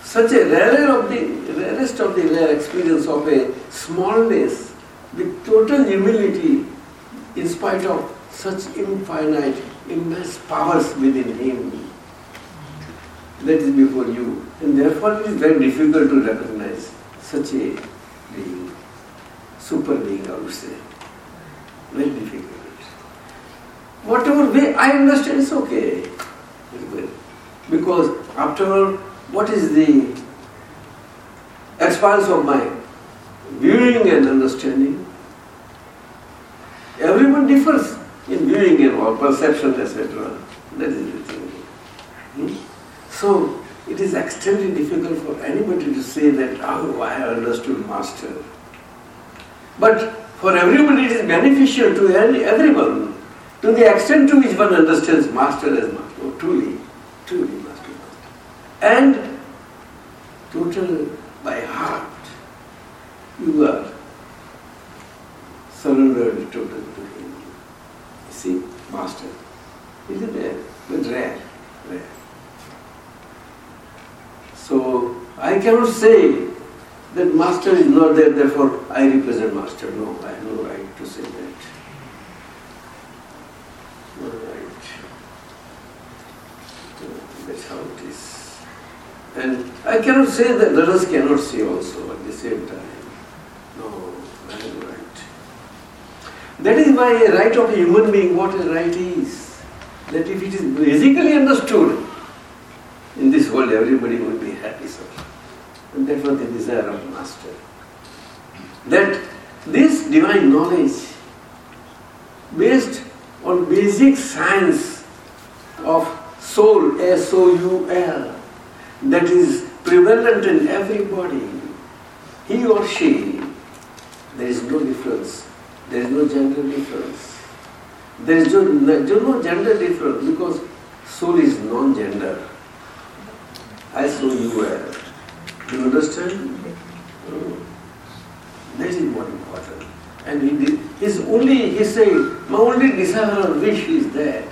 such a rare of the rarest of the rare experience of a smallness with total humility in spite of such infinite, immense powers within him. That is before you. And therefore it is very difficult to recognize such a being, super being I would say. Very difficult. Whatever way I understand is okay. Because after all, what is the expanse of my viewing and understanding? Everyone differs in viewing and or perception, etc. That is the thing. Hmm? So it is extremely difficult for anybody to say that, oh, I understood master. But for everybody it is beneficial to everyone to the extent to which one understands master as master. Oh, truly, truly master, master. And total by heart, you are surrendered totally to him. You see, master. Is it? But rare, rare. So I cannot say that master is not there, therefore I represent master. No, I have no right to say that. No right. That's how it is. And I cannot say that others cannot see also at the same time. No, I have no right. That is why a right of a human being, what a right is. That if it is basically understood, in this world everybody will be happy, sir. And was the desire of Master. That this divine knowledge, based on basic science of soul, S-O-U-L, that is prevalent in everybody, he or she, there is no difference. There is no gender difference. There is no, no gender difference because soul is non-gender. As so you were. You understand? That is more important. And he only, he said, my only desire or wish is that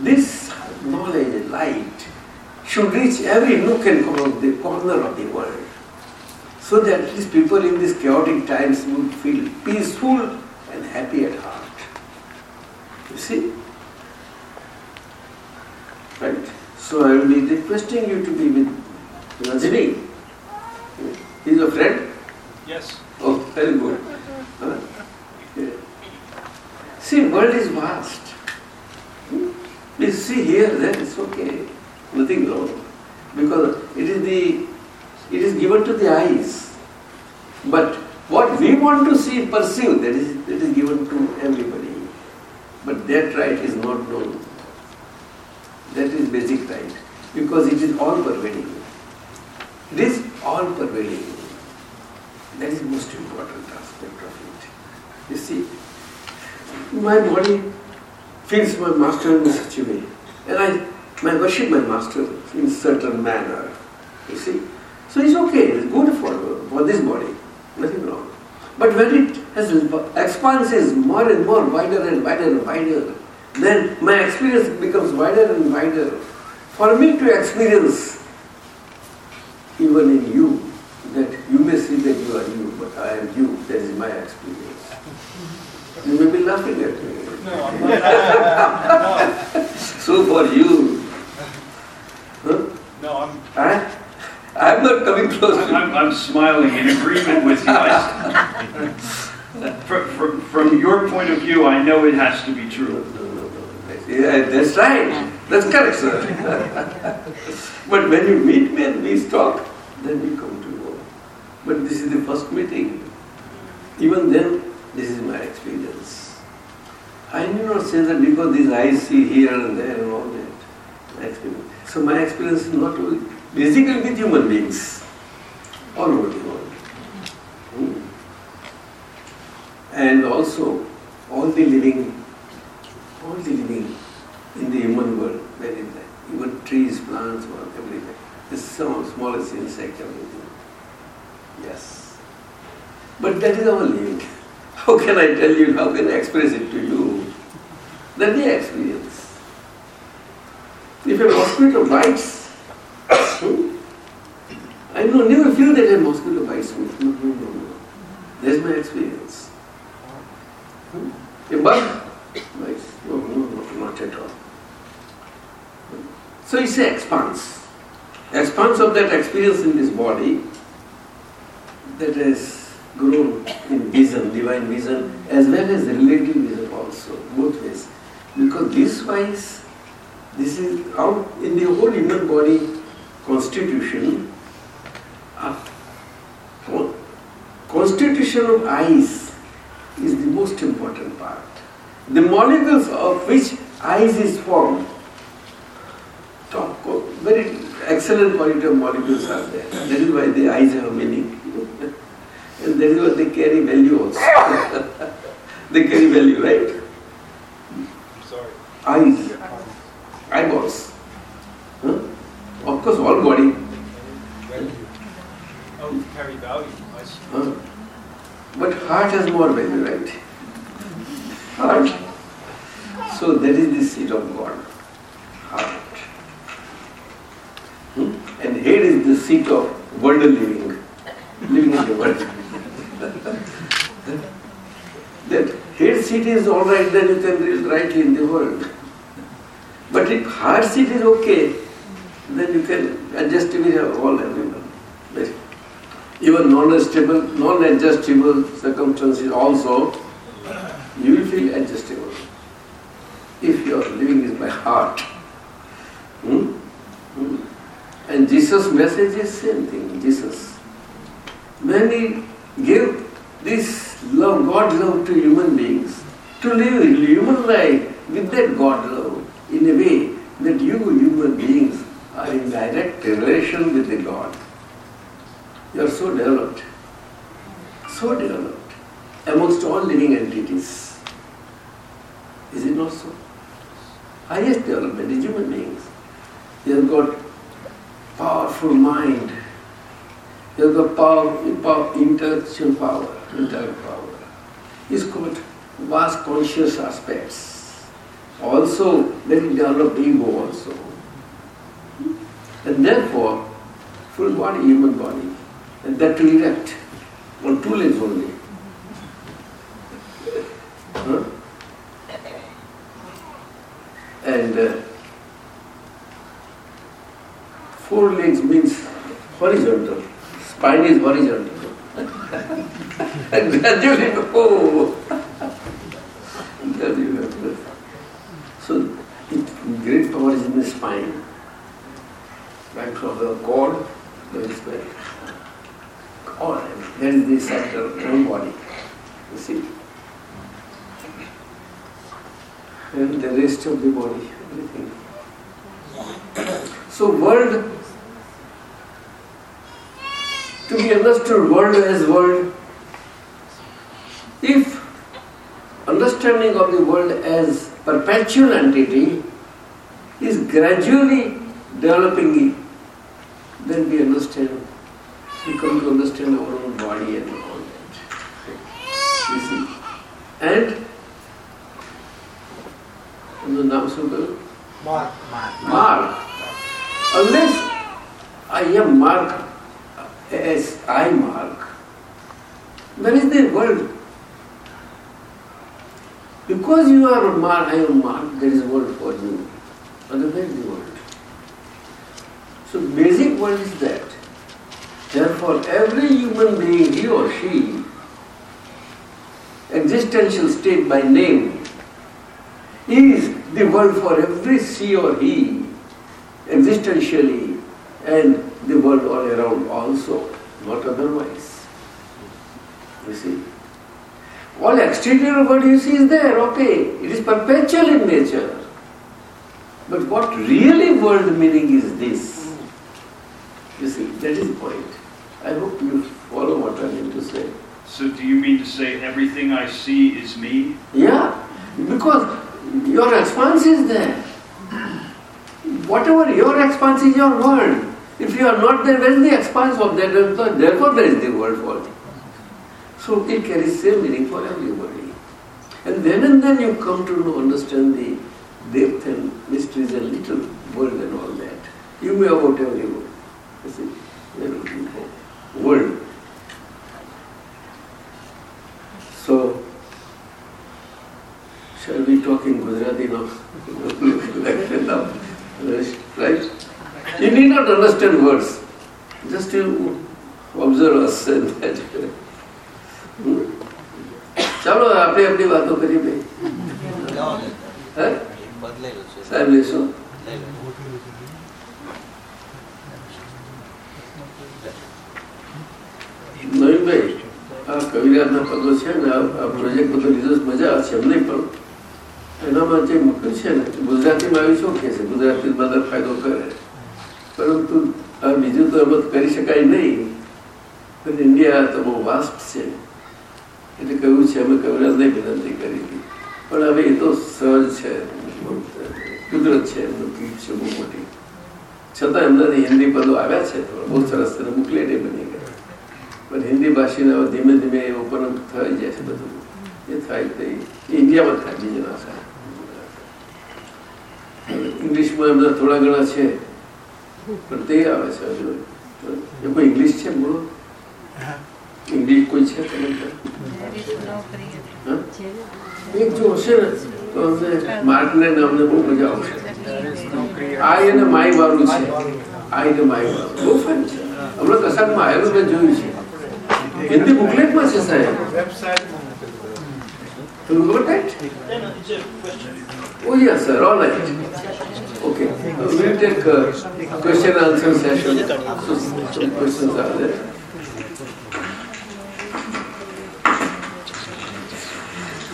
this knowledge, light, should reach every nook and corner of the, world. So that at least people in these chaotic times would feel peaceful and happy at heart. You see? Right. So I will be requesting you to be with Rajini. He is a friend? Yes. Oh, very good. Huh? Yeah. See, world is vast. Hmm? Please see here, there, it's okay. Nothing wrong. Because it is the it is given to the eyes. But what we want to see, perceive, that is that is given to everybody. But that right is not known. That is basic right. Because it is all pervading. It is all pervading. That is the most important aspect of it. You see, my body feels my master in such a way. And I, I worship my master in certain manner. You see. So it's okay, it's good for, for this body. Nothing wrong. But when it has expanses more and more, wider and wider and wider, then my experience becomes wider and wider. For me to experience, even in you, that you may see that you are you, but I am you. That is my experience. You may be laughing at me. No, I'm not. So for you, huh? No, I'm. I, I'm not coming close I'm smiling in agreement with you. I, from, from, from your point of view, I know it has to be true. Yeah, that's right. That's correct, sir. but when you meet me and we talk, then we come to know. But this is the first meeting. Even then, this is my experience. I need not say that because these eyes see here and there and all that. So my experience is not only basically with human beings all over the world. Hmm. And also all the living, all the living in the human world? Even trees, plants, everything. The smallest insect, everything. Yes. But that is our living. How can I tell you, how can I express it to you? That the experience. If a mosquito bites, I know, never feel that mosquito bites me. No, no, no, no. That's my experience. Hmm? No, no, no, not at all. So it's an expanse. Expanse of that experience in this body that has grown in vision, divine vision, as well as relative vision also, both ways. Because this wise, this is out in the whole human body constitution, uh, constitution of eyes is the most important part. The molecules of which eyes is formed, top, very excellent quality of molecules are there. That is why the eyes have meaning. and that is why they carry value also. they carry value, right? Sorry. Eyes, eyeballs. Huh? Of course, all body. Oh, carry value. I see. Huh? But heart has more value, right? Heart. So that is the seat of God. Heart. Hmm? And head is the seat of world living. Living in the world. that head seat is alright, then you can live rightly in the world. But if heart seat is okay, then you can adjust with all everyone. Even non-adjustable, non-adjustable circumstances also, you will feel adjustable. If your living is by heart. Hmm? Hmm. And Jesus' message is same thing, Jesus. When he gave this love, God love to human beings, to live human life with that God love in a way that you human beings are in direct relation with the God. You are so developed, so developed amongst all living entities. Is it not so? Highest development is human beings. They have got powerful mind. They have got power, power intellectual power, intellect power. He's got vast conscious aspects. Also, very developed ego also. And therefore, full body, human body, and that to erect on two legs only. Huh? And uh, four legs means horizontal. Spine is horizontal. and gradually, oh, gradually. So, it, great power is in the spine. Right from the cord, there is the all, that is the center of the body. You see? And the rest of the body, everything. So world, to be understood world as world, if understanding of the world as perpetual entity is gradually developing then we understand, we come to understand our own body and all that. You see? And the naam sugar? Mark. Mark. Mark. Unless I am Mark as I mark, where is the world? Because you are Mark, I am Mark, there is a world for you. Otherwise the world. So basic world is that. Therefore, every human being, he or she, existential state by name, is the world for every she or he, existentially, and the world all around also, not otherwise. You see? All exterior world you see is there, okay, it is perpetual in nature. But what really world meaning is this? You see, that is the point. I hope you follow what I mean to say. So do you mean to say everything I see is me? Yeah, because your response is there. Whatever your expanse is your world. If you are not there, where is the expanse of that? Therefore, there is the world for you. So it carries same meaning for everybody. And then and then you come to know, understand the depth and mysteries and little world and all that. You may about every world. You see, everything for world. So, shall we talk in Gujarati now? right? You need not understand words. Just you observe us and that. ચાલો, આપણે આપણી વાતો કરી ભાઈ. સાહેબ, લેશો. નવીનભાઈ, આ કવિરાજના પદો છે ને, આ પ્રોજેક્ટ બધો લીધો મજા છે એમને પણ એનામાં જે મૂક્યું છે ને ગુજરાતીમાં આવી શું કે છે? ગુજરાતી બધા ફાયદો કરે. પરંતુ આ બીજું તો એમાં કરી શકાય નહીં. પણ ઇન્ડિયા તો બહુ વાસ્ટ છે. એટલે કહ્યું છે, અમે કવિરાજને વિનંતી કરી હતી. પણ હવે એ તો સહજ છે, કુદરત છે, એમનું કીટ છે, બહુ મોટી. છતાં એમના હિન્દી પદો આવ્યા છે બહુ સરસ બુકલેટ એ બની ગયા. પણ હિન્દી ભાષીને હવે ધીમે ધીમે એ ઓપન થઈ જાય છે બધું. એ થાય તે ઇન્ડિયામાં થાય બીજે ના ઇંગ્લિશમાં એમના થોડા ઘણા છે, પણ તે આવે છે, હજુ. એ કોઈ ઇંગ્લિશ છે, બોલો? ઇંગ્લિશ કોઈ છે એક જો હશે ને તો અમને માર્કને અમને બહુ મજા આવશે આઈ અને માય વાળું છે આઈ ને માય વાળું બહુ ફાઇન છે હમણાં કસાકમાં આવેલું મેં જોયું છે હિન્દી બુકલેટમાં છે સાહેબ You got that? Oh yes, sir. All right. Okay. Uh, we'll take a question answer session. So questions are there.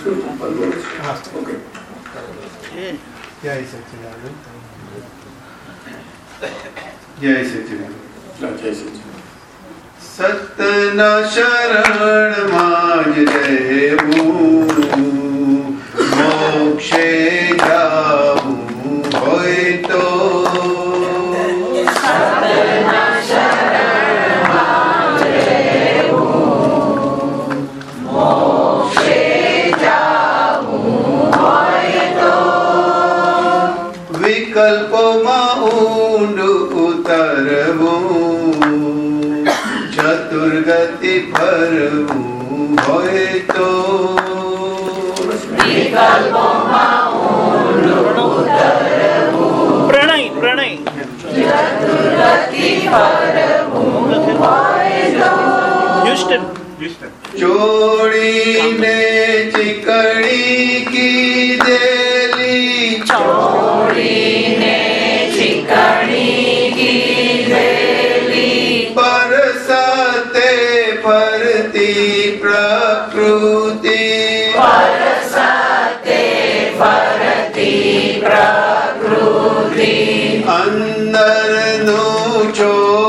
Okay. Jai Satyananda. Jai Satyananda. Jai Satyananda. Satna शरण माज रहू मोक्षे जा ચતુર્ગતિ ફરવું હોય તો પ્રણય પ્રણય હ્યુસ્ટન ચોડીને ચીકણી કીધેલી પરસતે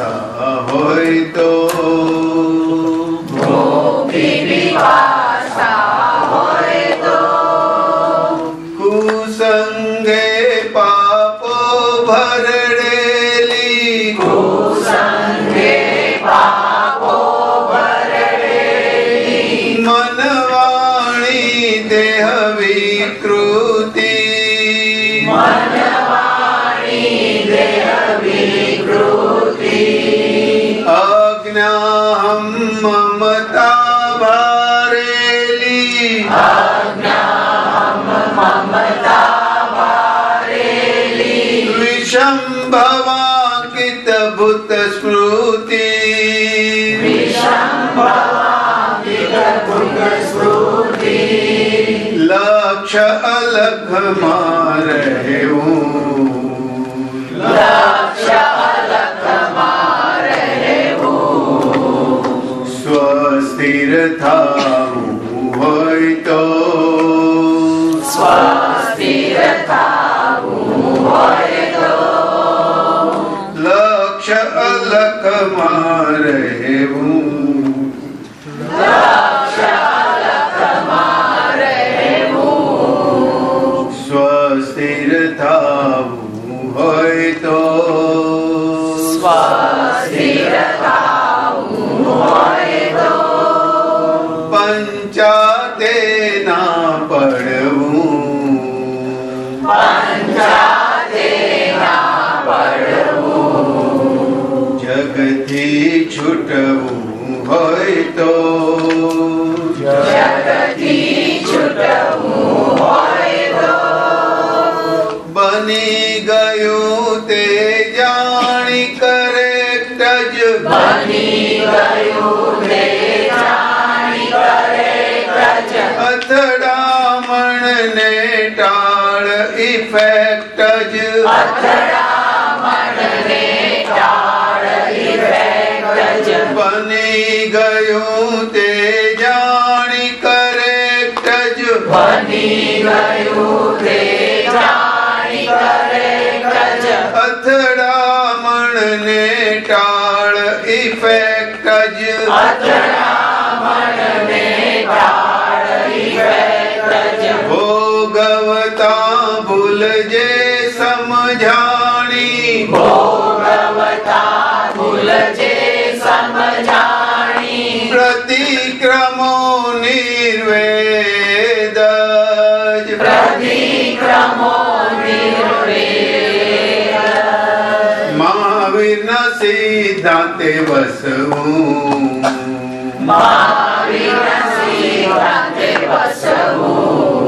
वैदी अलग मारे लक्ष्य अलग मारे स्वस्थिर था लक्ष्य अलग मारे हूँ इफेक्टज बनी गयो ते जानी करेक्टज। बनी गयो ने टाड़ इफेक्टज। उलझे समझानी भोगवता उलझे समझानी प्रतिक्रमो निर्वेद प्रतिक्रमो महावीर न सिद्धांते बसऊ महावीर सिद्धांते बसऊ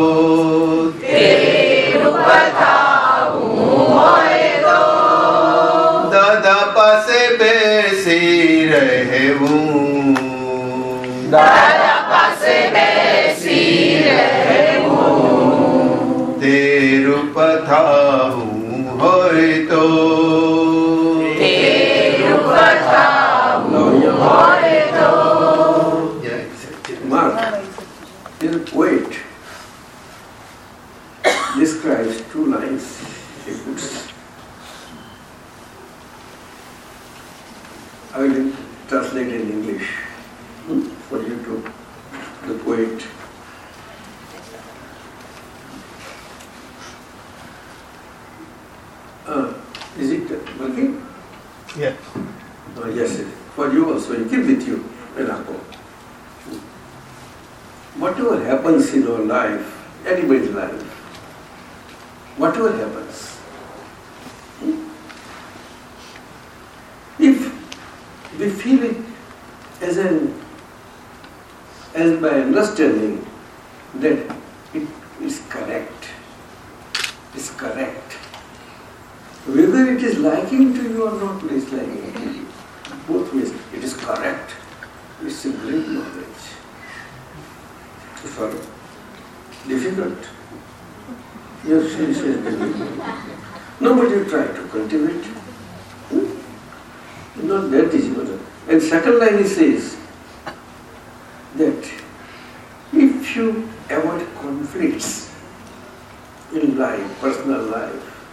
તે રૂપ થાવું હોય તો Mark, is a poet, describes two lines. He puts. And second line he says that if you avoid conflicts in life, personal life,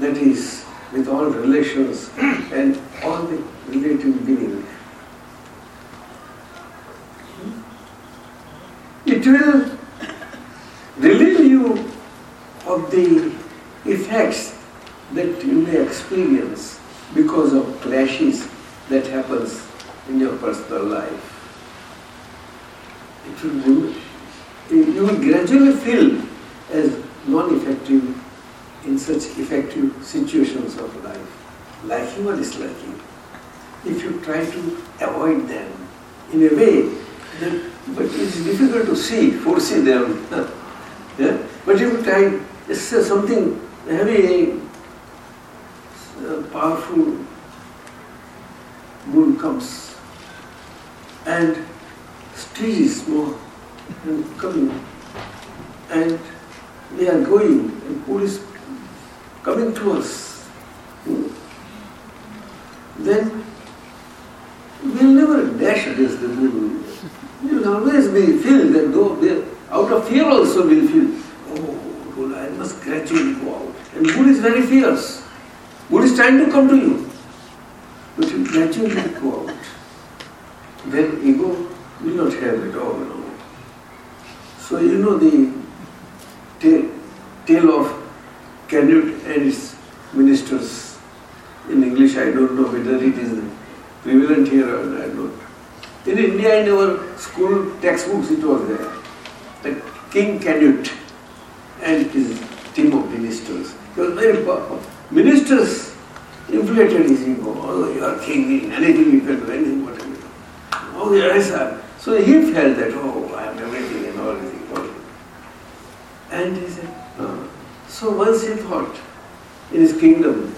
that is with all relations and all the relative beings, it will relieve you of the effects that you may experience because of clashes that happens in your personal life. It will remove, you will gradually feel as non-effective in such effective situations of life, liking or disliking. If you try to avoid them in a way that, but it's difficult to see, foresee them. yeah? But if you try, it's something heavy, uh, powerful moon comes and street is small and coming and we are going and police coming to us. Hmm? Then we'll never dash against the moon. We'll be feel that though out of fear also we'll feel, oh I must gradually go out. And moon is very fierce. Moon is trying to come to you. But you gradually go out. Then ego will not have it all. No. So you know the tale, tale of Canute and its ministers. In English, I don't know whether it is prevalent here or I don't. In India, in our school textbooks, it was there. The King Canute and his team of ministers. He was very powerful. Ministers inflated his ego. Oh, you are king, anything you can do, anything, whatever. Oh, yes, sir. So he felt that, oh, I am everything and. All. And he said, no. So once he thought in his kingdom,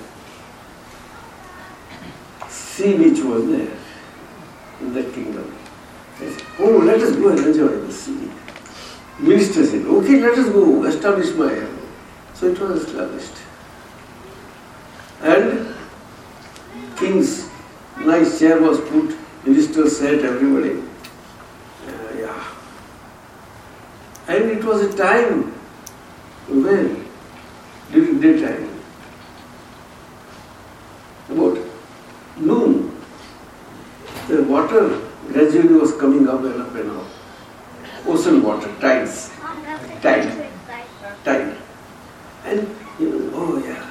sea which was there in that kingdom. Oh, let us go and enjoy the sea. Minister said, okay, let us go, establish my. So it was established. And king's nice chair was put, ministers sat, everybody. Uh, yeah. And it was a time when, during daytime, about noon, the water gradually was coming up and up and up. Ocean water, tides, tide, tide. And, you know, oh yeah.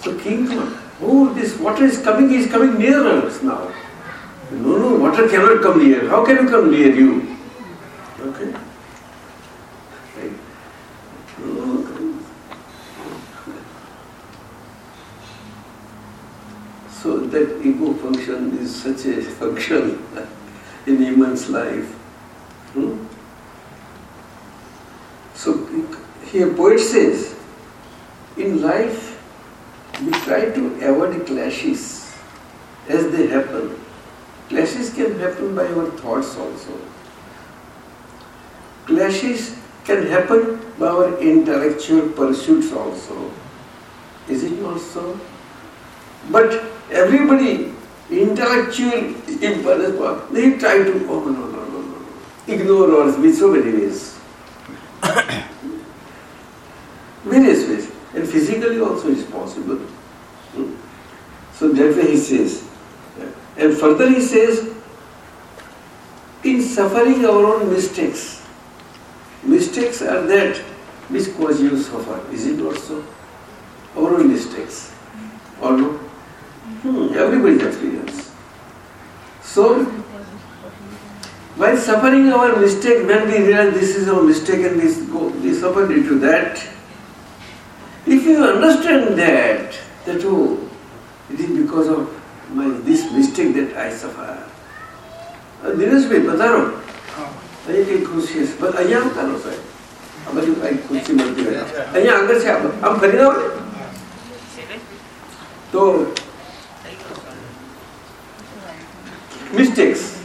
So king thought, oh, this water is coming, is coming near us now. No, no, water cannot come near. How can it come near you? Okay. So that ego function is such a function in human's life. Hmm? So here poet says, in life we try to avoid clashes as they happen. Clashes can happen by our thoughts also. Clashes can happen by our intellectual pursuits also. Is it not so? But everybody, intellectual impulse, they try to, oh no, no, no, no, ignore or with so many ways. Various ways. And physically also is possible. Hmm? So that way he says. And further he says, in suffering our own mistakes, mistakes are that which cause you suffer. Is it not so? Our own mistakes. Or no? Hmm, everybody experience. So, by suffering our mistake, when we realize this is our mistake and this go, we suffer due to that, if you understand that, that oh, it is because of my this mistake that I suffer. There is way, बता रहा हूँ अरे कहीं खुशी है बस अहियाँ बता रहा हूँ सर अब जो कहीं खुशी मिलती है अहियाँ आगे से आप हम खरीदा mistakes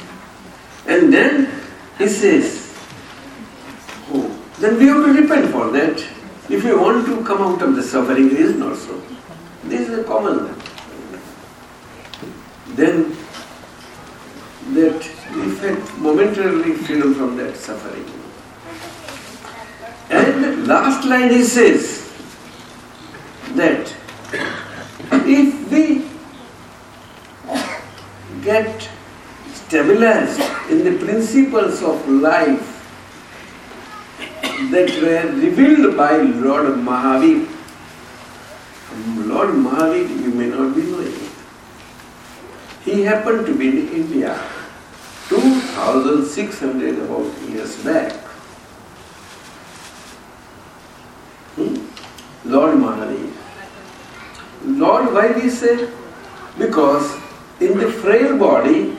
and then he says oh, then we have to repent for that. If you want to come out of the suffering, reason also. This is a common. Then that effect momentarily freedom from that suffering. And last line he says that if we get stabilized in the principles of life that were revealed by Lord Mahavir. Lord Mahavir, you may not be knowing. He happened to be in India 2600 about years back. Hmm? Lord Mahavir. Lord, why we say? Because in the frail body,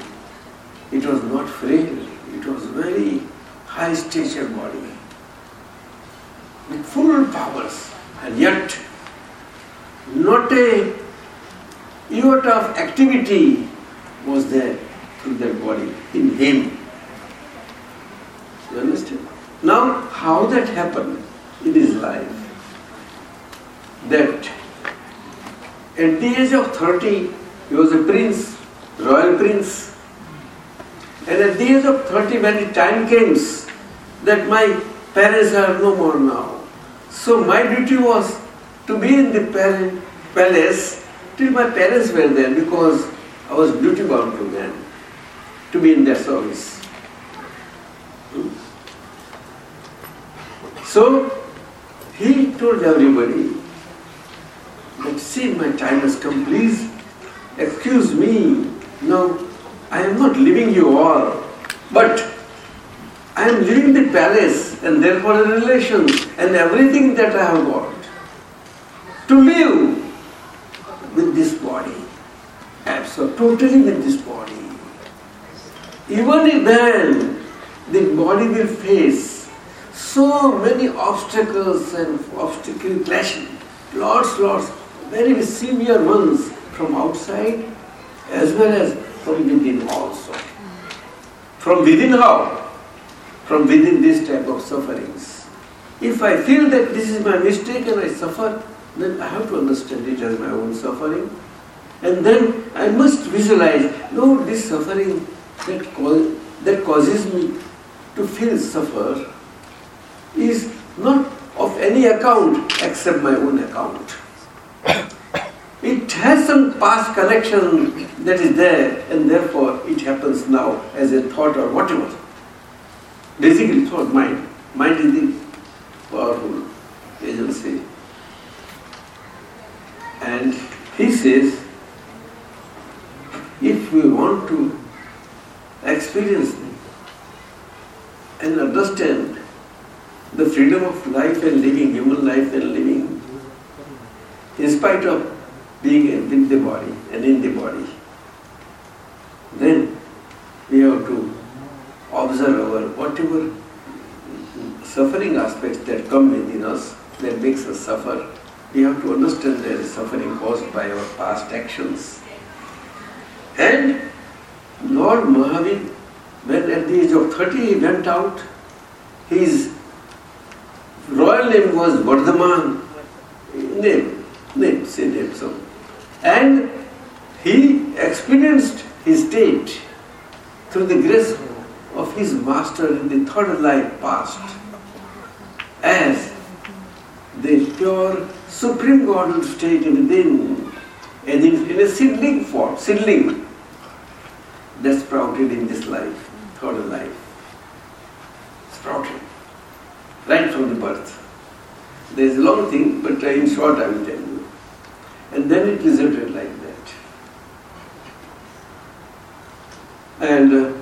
it was not frail, it was very high stature body with full powers, and yet not a iota of activity was there in that body, in him. You understand? Now, how that happened in his life? That at the age of 30, he was a prince, royal prince. And at the age of 30, when the time came that my parents are no more now, so my duty was to be in the palace till my parents were there because I was duty bound to them, to be in their service. So he told everybody that see my time has come, please excuse me. Now I am not leaving you all, but I am leaving the palace and therefore the relations and everything that I have got to live with this body. Absolutely, totally with this body. Even then the body will face so many obstacles and obstacle clashing, lots, lots, very severe ones from outside as well as from within also. From within how? from within this type of sufferings. If I feel that this is my mistake and I suffer, then I have to understand it as my own suffering. And then I must visualize, no, this suffering that, cause, that causes me to feel suffer is not of any account except my own account. It has some past connection that is there and therefore it happens now as a thought or whatever. Basically, thought mind. Mind is the powerful agency. And he says, if we want to experience and understand the freedom of life and living, human life and living, in spite of being with the body and in the body, then we have to observe our whatever suffering aspects that come within us that makes us suffer, we have to understand there is suffering caused by our past actions. And Lord Mahavir, when at the age of 30 he went out, his royal name was Vardhaman, name, name, say name so. And he experienced his state through the grace of his master in the third life past as the pure supreme godly state within and in, in a seedling form, seedling that sprouted in this life, third life. Sprouted. Right from the birth. There is a long thing, but in short I will tell you. And then it resulted like that. And uh,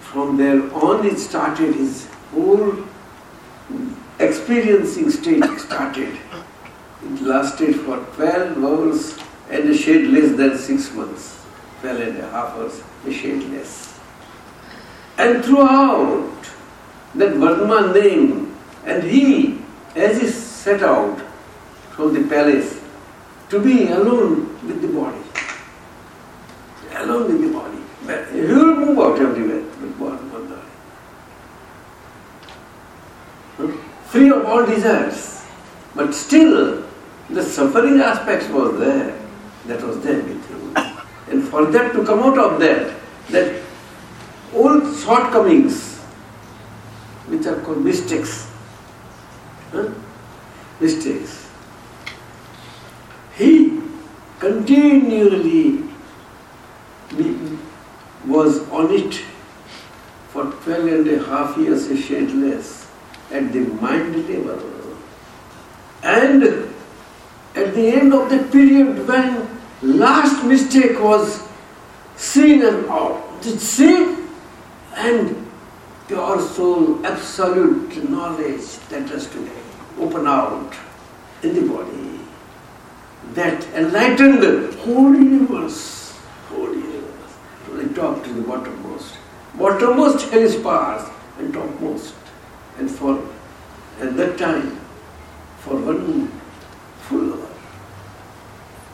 from there on it started his whole experiencing state started. It lasted for 12 hours and a shade less than 6 months. 12 and a half hours, a shade less. And throughout that Vardhaman name, and he, as he set out from the palace, to be alone with the body. Alone with the body. But He will move out everywhere with one, one body. Hmm? Free of all desires. But still, the suffering aspects was there. That was there with you. And for that to come out of that, that old shortcomings, which are called mistakes, huh? mistakes, he continually was on it for 12 and a half years, he shed less at the mind level. And at the end of the period when last mistake was seen and out, seen and pure soul, absolute knowledge that has to open out in the body. That enlightened the whole universe, whole universe, from the top to the bottommost. Bottommost hellish powers and topmost. And for at that time, for one full hour,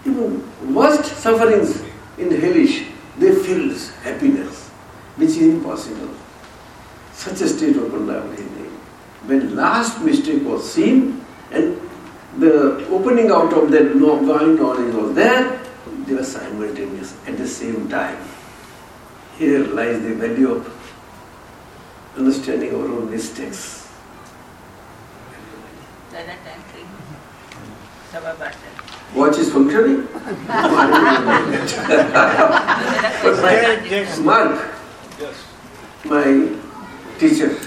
even worst sufferings in hellish, they feel happiness, which is impossible. Such a state of him. When last mistake was seen and the opening out of that going on is all there, they were simultaneous at the same time. Here lies the value of understanding our own mistakes. Watch is functioning? but my, Mark, my teacher,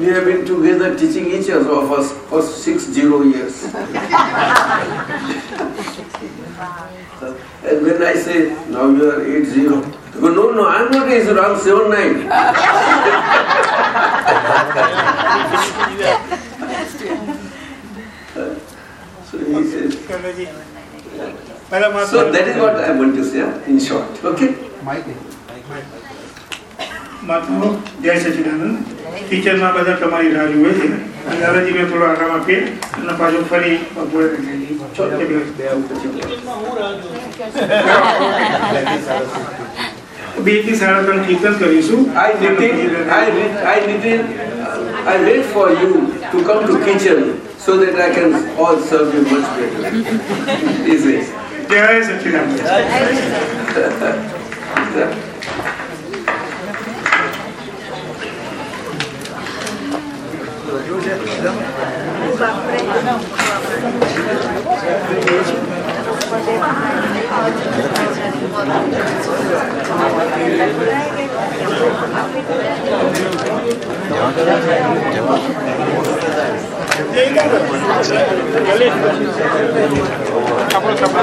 we have been together teaching each other of us for six zero years. and when I say, now you are eight zero, they go, no, no, I'm not eight zero, I'm seven nine. so he says, so that is what I want to say in short. Okay? મહાત્માઓ જય સચિદાનંદ ટીચરમાં બધા તમારી રાહ જુએ છે અને દાદાજી મેં થોડો આરામ આપીએ અને પાછું ફરી બપોરે બે થી સાડા ત્રણ કીર્તન કરીશું I needed, I need, I needed, I wait for you to come to kitchen so that I can all serve you much better. Easy. જય સચિદાનંદ Júlia, não? Devam. Devam. Kapı kapı.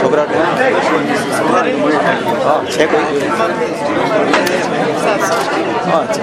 छोकरा छः को अच्छा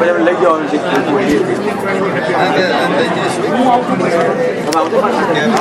Pero le yo el